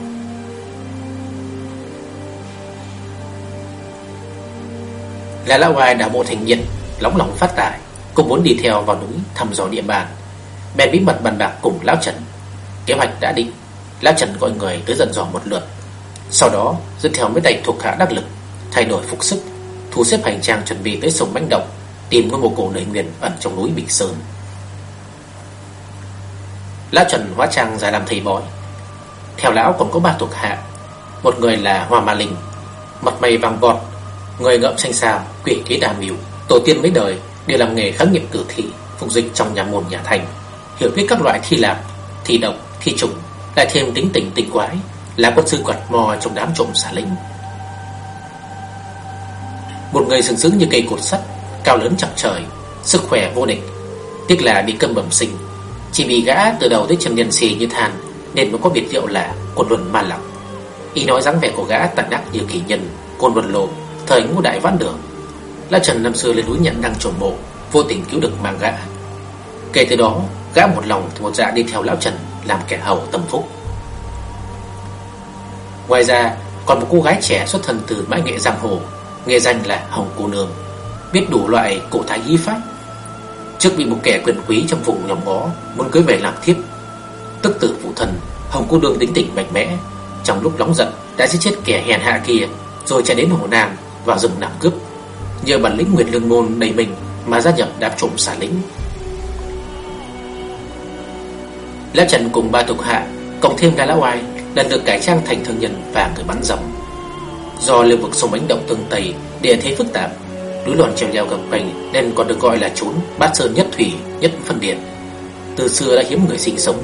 Là lão hoài đã mộ thành nhiệt Lóng lòng phát tài, Cũng muốn đi theo vào núi thăm dò địa bàn, Bèn bí mật bàn bạc cùng lão Trần. Kế hoạch đã định Lão Trần gọi người tới dần dò một lượt. Sau đó dẫn theo mấy đại thuộc hạ đắc lực Thay đổi phục sức Thu xếp hành trang chuẩn bị tới sông Bánh Động Tìm ngôi mộ cổ nơi nguyên ẩn trong núi Bình Sơn. Lão Trần hóa trang ra làm thầy bói. Theo lão còn có ba thuộc hạ Một người là Hoa Ma Linh Mặt mày vàng vọt Người ngậm xanh xào, quỷ kế đà miêu Tổ tiên mấy đời đều làm nghề khám nghiệm tử thị Phục dịch trong nhà môn nhà thành Hiểu biết các loại thi lạc, thi độc thi trùng lại thêm tính tình tinh quái là quân sư quạt mò trong đám trộm xả lính. Một người sừng sững như cây cột sắt, cao lớn chọc trời, sức khỏe vô địch, tiếc là bị câm bẩm sinh, chỉ vì gã từ đầu tới chân nhân xì như than nên mới có biệt hiệu là côn luân ma lặc Y nói dáng vẻ của gã tàn đắc như kỳ nhân, côn luân lộ, thời ngũ đại vãn đường. La Trần năm xưa lên núi nhận đang trộm mộ, vô tình cứu được mạng gã. Kể từ đó, gã một lòng một dạ đi theo lão Trần làm kẻ hầu tâm phúc. Ngoài ra, còn một cô gái trẻ xuất thân từ bãi nghệ giang hồ, nghe danh là Hồng Cô Nương, biết đủ loại cổ thái y pháp. Trước bị một kẻ quyền quý trong vùng nhóm ngó muốn cưới về làm thiếp, tức tử phụ thần, Hồng Cô Nương tính tỉnh mạnh mẽ, trong lúc nóng giận đã giết chết kẻ hèn hạ kia, rồi chạy đến hồ Nam vào rừng làm cướp. Nhờ bản lĩnh Nguyệt Lương Môn đầy mình mà gia nhập đám trộm xả lính Lão Trần cùng ba thuộc hạ, Cộng thêm cả lão ai Lần được cải trang thành thương nhân và người bắn rồng Do lưu vực sông bánh động tương Tây Địa thế phức tạp Núi lòn treo leo gặp quanh Nên còn được gọi là trốn bát sơn nhất thủy, nhất phân điện. Từ xưa đã hiếm người sinh sống.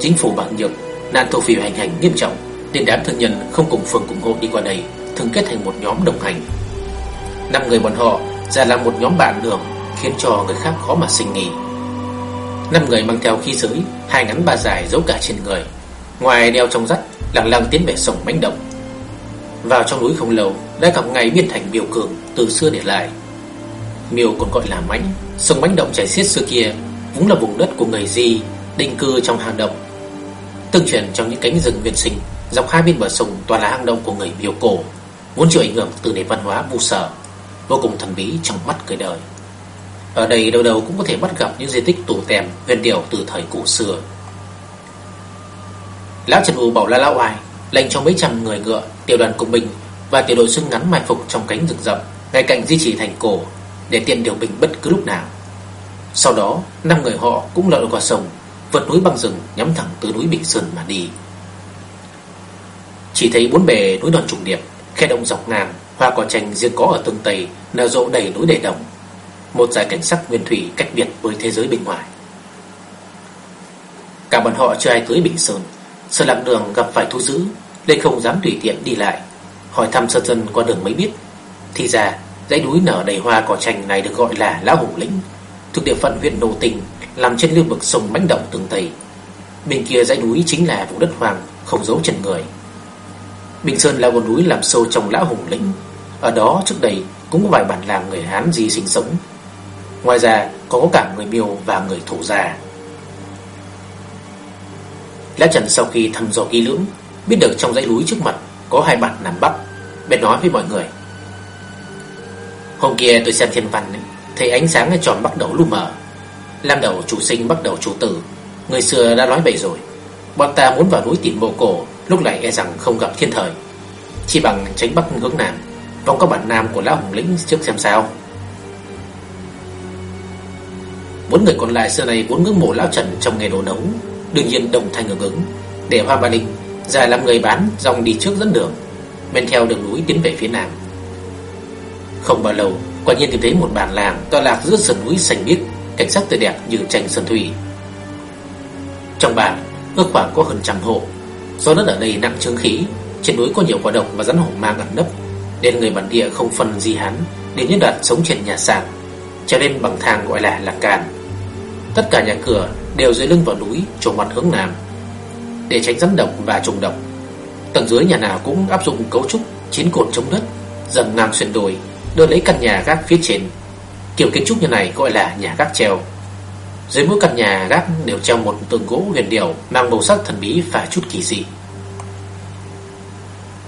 Chính phủ bạc nhược, Nạn thổ phỉ hành hành nghiêm trọng, Nên đám thương nhân không cùng phường cùng hộ đi qua đây, Thường kết thành một nhóm đồng hành. Năm người bọn họ ra làm một nhóm bạn đường, Khiến cho người khác khó mà sinh nghi. Năm người mang theo khí giới Hai ngắn ba dài giấu cả trên người. Ngoài đeo trong dắt, Lặng lặng tiến về sông bánh động Vào trong núi không lâu, Đã gặp ngay biên thành miêu cường từ xưa để lại. Miêu còn gọi là mãnh, Sông bánh động chảy xiết xưa kia, Vốn là vùng đất của người Di, Định cư trong hang động. Tương truyền trong những cánh rừng nguyên sinh, Dọc hai bên bờ sông toàn là hang động của người miêu cổ, Vốn chịu ảnh hưởng từ nền văn hóa vu sở, Vô cùng thần bí trong mắt người đời ở đây đâu đâu cũng có thể bắt gặp những di tích tù tèm huyền điệu từ thời cổ xưa. Lão Trần U bảo La lão oai, lệnh cho mấy trăm người ngựa, tiểu đoàn cùng binh và tiểu đội xương ngắn mai phục trong cánh rừng rậm, ngay cạnh di chỉ thành cổ để tiện điều binh bất cứ lúc nào. Sau đó, năm người họ cũng lội qua sông, vượt núi băng rừng nhắm thẳng từ núi Bình Sơn mà đi. Chỉ thấy bốn bề núi đòn trùng điệp, khe động dọc ngang, hoa cỏ tranh riêng có ở tương tây nở rộ đầy núi đầy đồng, một giải cảnh sắc nguyên thủy cách biệt với thế giới bên ngoài. Cả bọn họ chưa ai tới Bình Sơn, sợ lạc đường gặp phải thu giữ, nên không dám tùy tiện đi lại. Hỏi thăm sơ dân qua đường mới biết, thì ra dãy núi nở đầy hoa cỏ tranh này được gọi là Lão Hùng Lĩnh, thuộc địa phận huyện Nô Tình, nằm trên lưu vực sông Bánh Động tường Tây. Bên kia dãy núi chính là vùng đất hoàng không giấu chân người. Bình Sơn là một núi làm sâu trong Lão Hùng Lĩnh, ở đó trước đây cũng có vài bản làng người Hán gì sinh sống Ngoài ra, còn có cả người miêu và người thổ già. Lã Trần sau khi thăm dò kỹ lưỡng, Biết được trong dãy núi trước mặt Có hai bản nằm bắc, Bèn nói với mọi người. Hôm kia tôi xem thiên văn, Thấy ánh sáng tròn bắt đầu lu mờ. Lam đầu chủ sinh bắt đầu chủ tử. Người xưa đã nói vậy rồi. Bọn ta muốn vào núi tìm mộ cổ, Lúc này e rằng không gặp thiên thời. Chỉ bằng tránh bắc hướng nam, Vòng các bản nam của lão hùng lĩnh trước xem sao. Bốn người còn lại xưa này vốn ngưỡng mộ lão Trần trong nghề đồ nấu. Đương nhiên đồng thanh hưởng ứng. Để Hoa Ba Linh ra làm người bán, dòng đi trước dẫn đường, Men theo đường núi tiến về phía nam. Không bao lâu, Quả nhiên tìm thấy một bản làng tọa lạc giữa sườn núi xanh biếc, Cảnh sắc tươi đẹp như tranh sơn thủy. Trong bản, ước khoảng có hơn trăm hộ. Do đất ở đây nặng trướng khí, Trên núi có nhiều quả độc và rắn hổ mang ẩn nấp, Nên người bản địa không phân gì hắn đến nhất đặt sống trên nhà sàn, cho nên bằng thang gọi là lạc càn. Tất cả nhà cửa đều dưới lưng vào núi, trồng mặt hướng nam. Để tránh rắn độc và trùng độc, Tầng dưới nhà nào cũng áp dụng cấu trúc Chín cột chống đất, Dần ngang xuyên đồi, Đưa lấy căn nhà gác phía trên. Kiểu kiến trúc như này gọi là nhà gác treo. Dưới mỗi căn nhà gác đều treo một tường gỗ huyền điệu Mang màu sắc thần bí và chút kỳ dị.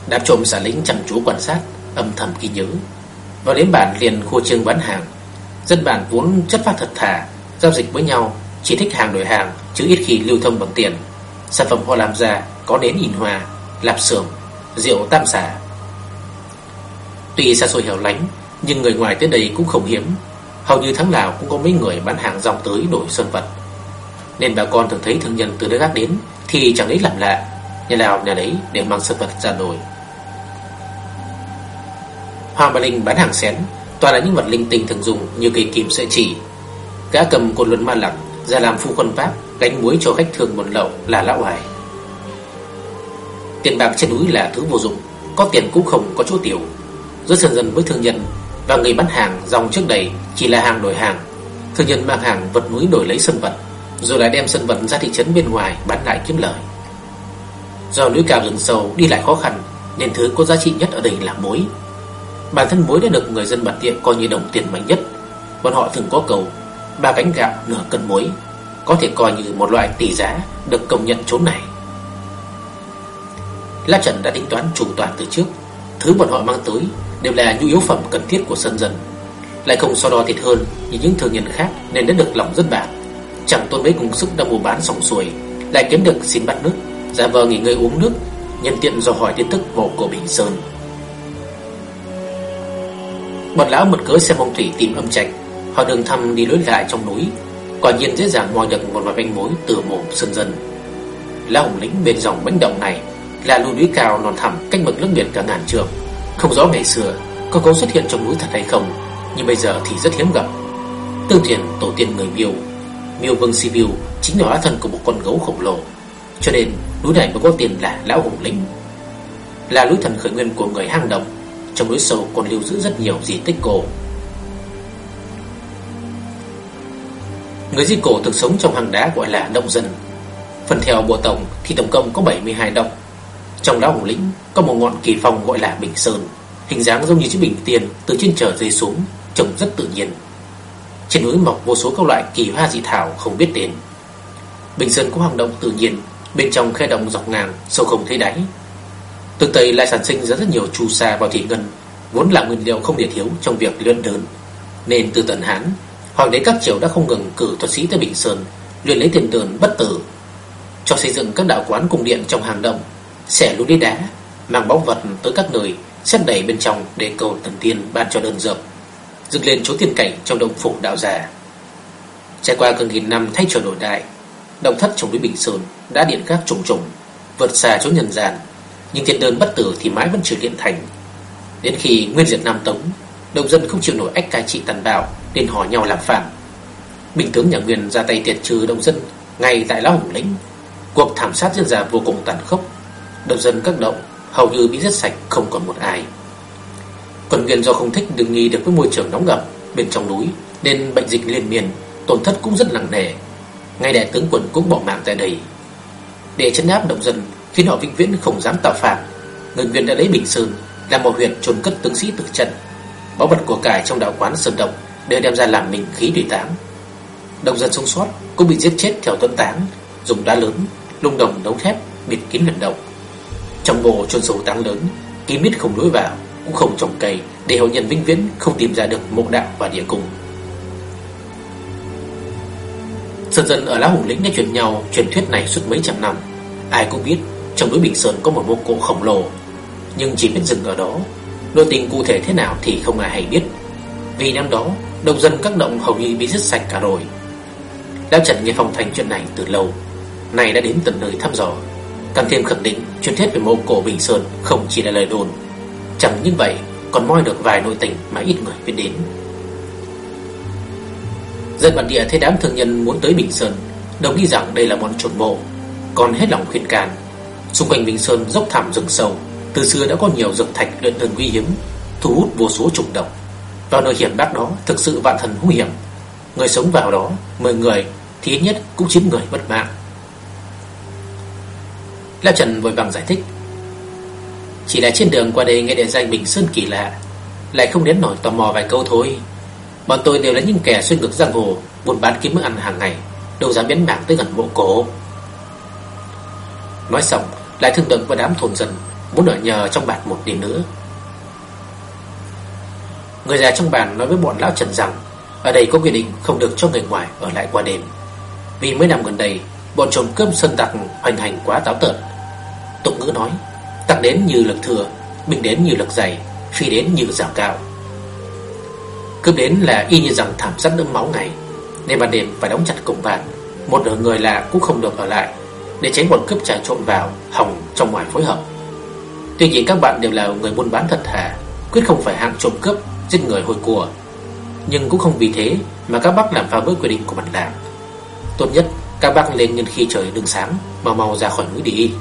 Đám trộm giả lính chăm chú quan sát, Âm thầm ghi nhớ. Vào đến bản liền khu trương bán hàng, Dân bản vốn chất phát thật thà Giao dịch với nhau Chỉ thích hàng đổi hàng Chứ ít khi lưu thông bằng tiền. Sản phẩm họ làm ra có đến in hoa Lạp xưởng, rượu tam xả Tuy xa xôi hẻo lánh Nhưng người ngoài tới đây cũng không hiếm. Hầu như tháng nào cũng có mấy người bán hàng dòng tới đổi sơn vật. Nên bà con thường thấy thương nhân từ nơi khác đến Thì chẳng lấy làm lạ Nhà nào nhà đấy đều mang sơn vật ra đổi. Hoàng Bà Linh bán hàng xén Toàn là những vật linh tinh thường dùng Như cây kim sợi chỉ Gã cầm cột luận ma lặc Ra làm phu quân pháp, Gánh muối cho khách thường buồn lậu là lão hoài. Tiền bạc trên núi là thứ vô dụng, Có tiền cũng không có chỗ tiểu Giữa sân dân với thương nhân Và người bán hàng dòng trước đây Chỉ là hàng đổi hàng. Thương nhân mang hàng vật núi đổi lấy sân vật, Rồi lại đem sân vật ra thị trấn bên ngoài Bán lại kiếm lời. Do núi cao rừng sâu đi lại khó khăn, Nên thứ có giá trị nhất ở đây là muối. Bản thân muối đã được người dân bản địa coi như đồng tiền mạnh nhất. Bọn họ thường có cầu Ba cánh gạo nửa cân muối, Có thể coi như một loại tỷ giá Được công nhận chốn này. La Trần đã tính toán chủ toàn từ trước, Thứ bọn họ mang tới Đều là nhu yếu phẩm cần thiết của sân dân. Lại không so đo thiệt hơn Như những thương nhân khác nên đã được lòng rất bạc Chẳng tôn mấy cùng sức đã mua bán sòng xuôi, Lại kiếm được xin bắt nước, Giả vờ nghỉ ngơi uống nước, Nhân tiện do hỏi tin tức mộ của Bình Sơn. Bọn lão mật cớ xem phong thủy tìm âm trạch Họ đường thăm đi lối lại trong núi. Quả nhiên dễ dàng moi được một vài manh mối từ mộ sơn dân. Lão hùng lĩnh bên dòng bánh động này Là núi núi cao non thẳm cách mực nước biển cả ngàn trường Không rõ ngày xưa có cố xuất hiện trong núi thật hay không, Nhưng bây giờ thì rất hiếm gặp. Tương truyền tổ tiên người miêu. Miêu Vương Sibiu chính là hóa thân của một con gấu khổng lồ. Cho nên núi này mới có tiền là Lão Hùng Lĩnh Là núi thần khởi nguyên của người hang động, Trong núi sâu còn lưu giữ rất nhiều di tích cổ. Người di cổ thực sống trong hang đá gọi là động dân. Phần theo bộ tổng thì tổng cộng có 72 động. Trong đó Hùng Lĩnh có một ngọn kỳ phong gọi là Bình Sơn, Hình dáng giống như chiếc bình tiền từ trên trời rơi xuống, Trông rất tự nhiên. Trên núi mọc vô số các loại kỳ hoa dị thảo không biết tên. Bình Sơn có hoạt động tự nhiên, Bên trong khe động dọc ngang, Sâu không thấy đáy. Từ Tây lại sản sinh ra rất nhiều chu sa vào thị ngân, Vốn là nguyên liệu không thể thiếu Trong việc luyện đơn Nên từ tận Hán Hoàng đế các triều đã không ngừng cử thuật sĩ tới Bình Sơn, Luyện lấy tiền tường bất tử, Cho xây dựng các đạo quán cung điện trong hàng động, Xẻ núi đá, Mang báu vật tới các nơi Xét đẩy bên trong để cầu thần tiên ban cho đơn dược, Dựng lên chỗ tiên cảnh trong động phủ đạo già. Trải qua gần nghìn năm thay trở đổi đại, Động thất trong núi Bình Sơn đã điện các trùng trùng, Vượt xa chỗ nhân gian, Nhưng thiên đơn bất tử thì mãi vẫn chưa điện thành. Đến khi nguyên diệt Nam Tống Đồng dân không chịu nổi ách cai trị tàn bạo Nên hò nhau làm phản Bình tướng nhà Nguyên ra tay tiệt trừ đồng dân Ngay tại Lão Hùng Lĩnh Cuộc thảm sát diễn ra vô cùng tàn khốc Đồng dân các động hầu như bị giết sạch không còn một ai. quân Nguyên do không thích đừng nghi được với môi trường nóng ngập bên trong núi nên bệnh dịch liên miên, tổn thất cũng rất nặng nề. Ngay đại tướng quân cũng bỏ mạng tại đây. Để chấn áp động dân, khiến họ vĩnh viễn không dám tạo phản, người Nguyên đã lấy Bình Sơn làm một huyện trồn cất tướng sĩ tử trận báu vật của cải trong đạo quán Sơn Động đều đem ra làm mình khí tùy táng. Đồng dân sống sót cũng bị giết chết theo tuấn táng, dùng đá lớn, lung đồng đấu thép bịt kín huyệt động. Trong mộ chôn sâu táng lớn Kín mít không lối vào Cũng không trồng cây Để hậu nhân vĩnh viễn không tìm ra được mộ đạo và địa cung Dần dần ở lá Hùng Lĩnh đã truyền nhau truyền thuyết này suốt mấy trăm năm Ai cũng biết trong núi Bình Sơn có một mộ cổ khổng lồ Nhưng chỉ biết dừng ở đó Nội tình cụ thể thế nào thì không ai hay biết. Vì năm đó Đồng dân các động hầu như bị giết sạch cả rồi. Lão Trần nghe phong thành chuyện này từ lâu Này đã đến tận nơi thăm dò. Càng thêm khẳng định truyền thuyết về mộ cổ Bình Sơn Không chỉ là lời đồn. Chẳng như vậy, còn moi được vài nội tình mà ít người biết đến. Dân bản địa thấy đám thương nhân muốn tới Bình Sơn, Đồng ý rằng đây là món trộn mộ, Còn hết lòng khuyên can. Xung quanh Bình Sơn dốc thảm rừng sâu từ xưa đã có nhiều dược thạch luyện thần nguy hiểm Thu hút vô số trùng độc Vào nơi hiểm đắc đó thực sự vạn thần nguy hiểm. Người sống vào đó 10 người, thì ít nhất cũng 9 người mất mạng. La Trần vội vàng giải thích. Chỉ là trên đường qua đây nghe địa danh Bình Sơn kỳ lạ, Lại không đến nổi tò mò vài câu thôi. Bọn tôi đều là những kẻ xuyên ngược giang hồ, Buôn bán kiếm mức ăn hàng ngày Đâu dám biến bảng tới gần mộ cổ. Nói xong, Lại thương tượng và đám thôn dân. Muốn ở nhờ trong bản một đêm nữa. Người già trong bản nói với bọn lão Trần rằng Ở đây có quy định không được cho người ngoài ở lại qua đêm. Vì mấy năm gần đây Bọn trộm cướp sân tặc hoành hành quá táo tợn. Tục ngữ nói Tặc đến như lực thừa Bình đến như lực dày Phi đến như giảm cao. Cướp đến là y như rằng thảm sát đẫm máu ngày Nên ban đêm phải đóng chặt cổng bàn, Một nửa người lạ cũng không được ở lại Để tránh bọn cướp trà trộn vào Hỏng trong ngoài phối hợp. Tuy nhiên các bạn đều là người buôn bán thật thà Quyết không phải hạng trộm cướp, Giết người hồi của. Nhưng cũng không vì thế mà các bác làm phá vỡ quy định của bản làng. Tốt nhất, các bác lên nhân khi trời đường sáng, Mau mau ra khỏi núi đi.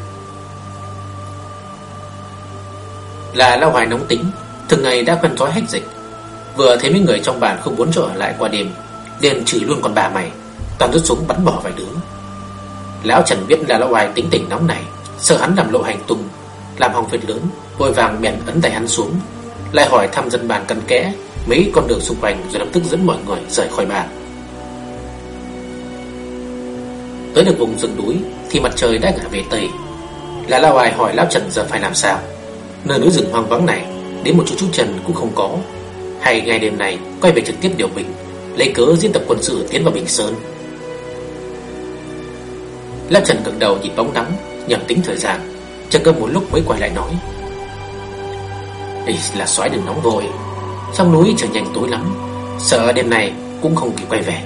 Là Lao Hoài nóng tính, Thường ngày đã quen thói hách dịch. Vừa thấy mấy người trong bàn không muốn trở ở lại qua đêm, liền chửi luôn con bà mày, Toàn rút súng bắn bỏ vài đứa. Lão Trần biết là Lão Hoài tính tình nóng này, Sợ hắn làm lộ hành tung làm hỏng việc lớn, Vội vàng bèn ấn tay hắn xuống, Lại hỏi thăm dân bàn cân kẽ Mấy con đường xung quanh rồi lập tức dẫn mọi người rời khỏi bàn. Tới được vùng rừng núi Thì mặt trời đã ngả về Tây. Là lao ai hỏi Lão Trần giờ phải làm sao? Nơi núi rừng hoang vắng này, Đến một chút chút trần cũng không có. Hay ngày đêm này quay về trực tiếp điều bình Lấy cớ diễn tập quân sự tiến vào Bình Sơn. Lão Trần cực đầu nhìn bóng nắng Nhầm tính thời gian. Chờ cơ một lúc mới quay lại nói. Ê, là xoáy đừng nóng vội. Trong núi trở nhanh tối lắm? Sợ đêm này cũng không kịp quay về.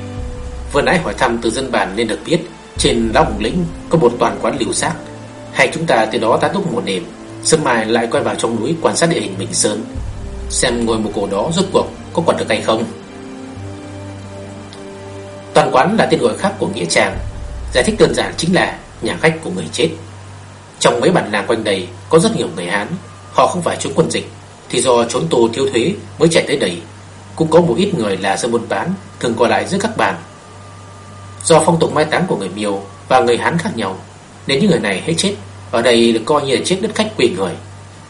Vừa nãy hỏi thăm từ dân bản nên được biết Trên lão hùng lĩnh có một toàn quán liều xác Hay chúng ta từ đó tá túc một đêm Sớm mai lại quay vào trong núi quan sát địa hình Bình Sơn Xem ngôi một cổ đó rốt cuộc có quật được hay không. Toàn quán là tên gọi khác của Nghĩa Tràng Giải thích đơn giản chính là nhà khách của người chết. Trong mấy bản làng quanh đây Có rất nhiều người Hán. Họ không phải trốn quân dịch Thì do trốn tù thiếu thuế mới chạy tới đây. Cũng có một ít người là dân buôn bán Thường qua lại giữa các bàn. Do phong tục mai táng của người Miêu Và người Hán khác nhau Nên những người này hết chết. Ở đây được coi như là chết đất khách quỷ người.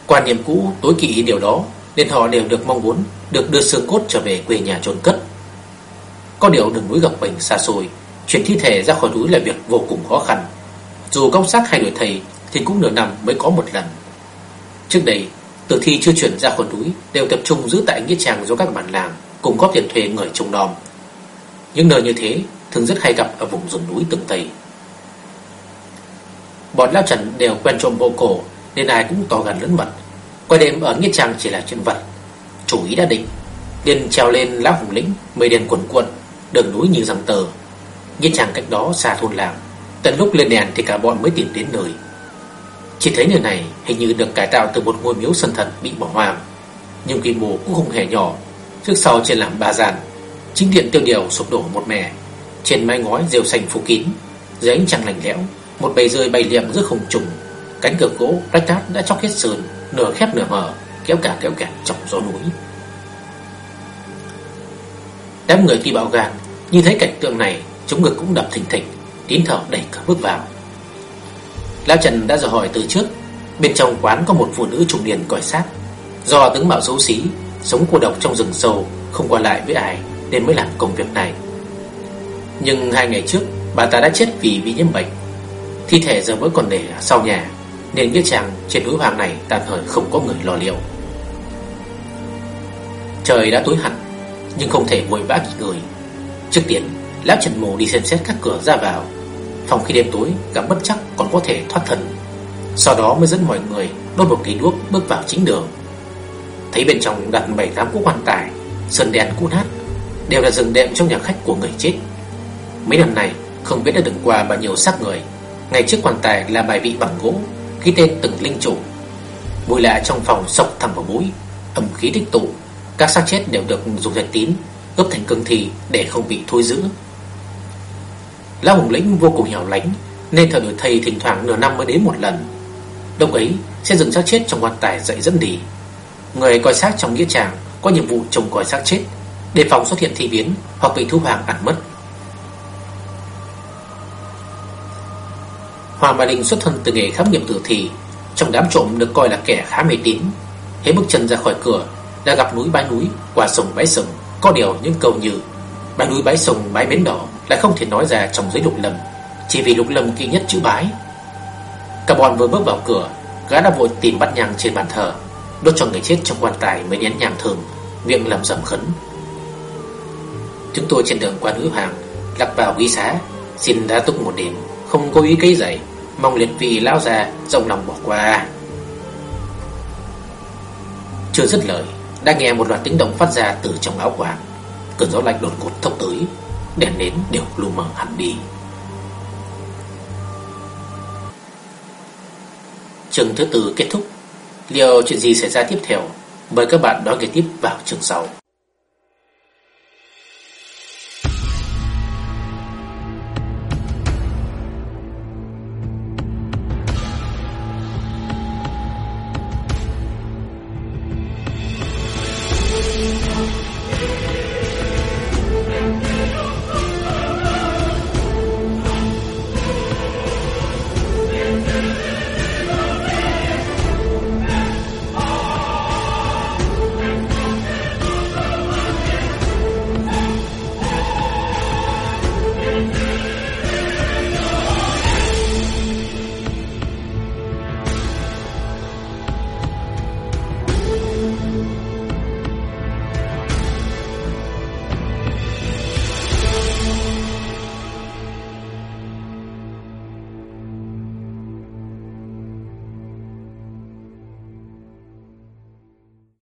Quan niệm cũ tối kỵ điều đó nên họ đều được mong muốn được đưa xương cốt trở về quê nhà chôn cất. Có điều đường núi gập ghềnh xa xôi, chuyển thi thể ra khỏi núi là việc vô cùng khó khăn. Dù công xác hay đuổi thầy thì cũng nửa năm mới có một lần. Trước đây, tử thi chưa chuyển ra khỏi núi đều tập trung giữ tại nghĩa trang do các bản làng cùng góp tiền thuê người trông nom. Những nơi như thế thường rất hay gặp ở vùng rừng núi tường Tây. Bọn Lão Trần đều quen trộm bộ cổ nên ai cũng to gần lớn mật Qua đêm ở Nghĩa Trang chỉ là chuyện vật Chủ ý đã định Điền trèo lên lá hùng lĩnh Mây đèn cuộn cuộn Đường núi như răng tờ Nghĩa Trang cách đó xa thôn làng Tận lúc lên đèn thì cả bọn mới tìm đến nơi chỉ thấy nơi này hình như được cải tạo từ một ngôi miếu sân thần bị bỏ hoang. Nhưng quy mô cũng không hề nhỏ. Trước sau trên làm ba gian, Chính điện tiêu điều sụp đổ một mẻ. Trên mái ngói rêu xanh phủ kín, Dưới ánh trăng lạnh lẽo, Một bầy rơi bay liệm giữa không trùng Cánh cửa gỗ rách rát đã chóc hết sườn, Nửa khép nửa mở Kéo cả kéo cả trong gió núi. Đám người kỳ bạo gan Nhìn thấy cảnh tượng này, Chúng ngực cũng đập thình thịch Tín thở đẩy cả bước vào. Lão Trần đã dò hỏi từ trước, Bên trong quán có một phụ nữ trung niên còi sát. Do tướng mạo xấu xí, Sống cô độc trong rừng sâu, Không qua lại với ai, Nên mới làm công việc này. Nhưng hai ngày trước, Bà ta đã chết vì bị nhiễm bệnh. Thi thể giờ vẫn còn để sau nhà, Nên nghĩa chàng trên núi hoàng này tạm thời không có người lo liệu. Trời đã tối hẳn, Nhưng không thể vội vã nghỉ người Trước tiên, Lão Trần Mồ đi xem xét các cửa ra vào. Phòng khi đêm tối gặp bất chắc còn có thể thoát thân. Sau đó mới dẫn mọi người Đốt một cây đuốc bước vào chính đường. Thấy bên trong đặt bảy tám cú quan tài Sơn đèn cũ nát, Đều là rừng đệm trong nhà khách của người chết. Mấy năm này không biết đã đựng qua bao nhiêu xác người. Ngay trước quan tài là bài vị bằng gỗ, Ghi tên từng linh chủ. Mùi lạ trong phòng sọc thẳng vào mũi ẩm khí tích tụ. Các xác chết đều được dùng thạch tín Gấp thành cương thi để không bị thôi giữ Lão Hùng Lĩnh vô cùng hẻo lánh Nên thợ đổi thầy thỉnh thoảng nửa năm mới đến một lần. Đông ấy, sẽ dừng xác chết trong quan tài dậy dẫn đi. Người coi xác trong nghĩa tràng Có nhiệm vụ trông coi xác chết, Đề phòng xuất hiện thi biến Hoặc bị thu hoàng ăn mất. Hoàng Bà Đình xuất thân từ nghề khám nghiệm tử thi, Trong đám trộm được coi là kẻ khá mê tín. Hế bước chân ra khỏi cửa, Đã gặp núi bãi núi Qua sông bãi sông Có điều những câu như Bãi núi bãi sông bãi bến đỏ lại không thể nói ra trong giấy lục lâm, Chỉ vì lục lâm kỳ nhất chữ bái. Cả bọn vừa bước vào cửa, Gã đã vội tìm bắt nhang trên bàn thờ, Đốt cho người chết trong quan tài mới nén nhang thường Miệng lẩm rầm khấn. Chúng tôi trên đường qua nữ hàng Lạc vào quý xá, Xin đã túc một đêm, Không có ý cái dậy Mong liệt vì lão già rộng lòng bỏ qua. Chưa dứt lời, Đã nghe một loạt tiếng động phát ra từ trong áo quàng, Cơn gió lạnh đột ngột thốc tới. Đèn nến đều lu mờ hẳn đi. Chương thứ tư kết thúc. Liệu chuyện gì xảy ra tiếp theo? Mời các bạn đón nghe tiếp vào chương sau.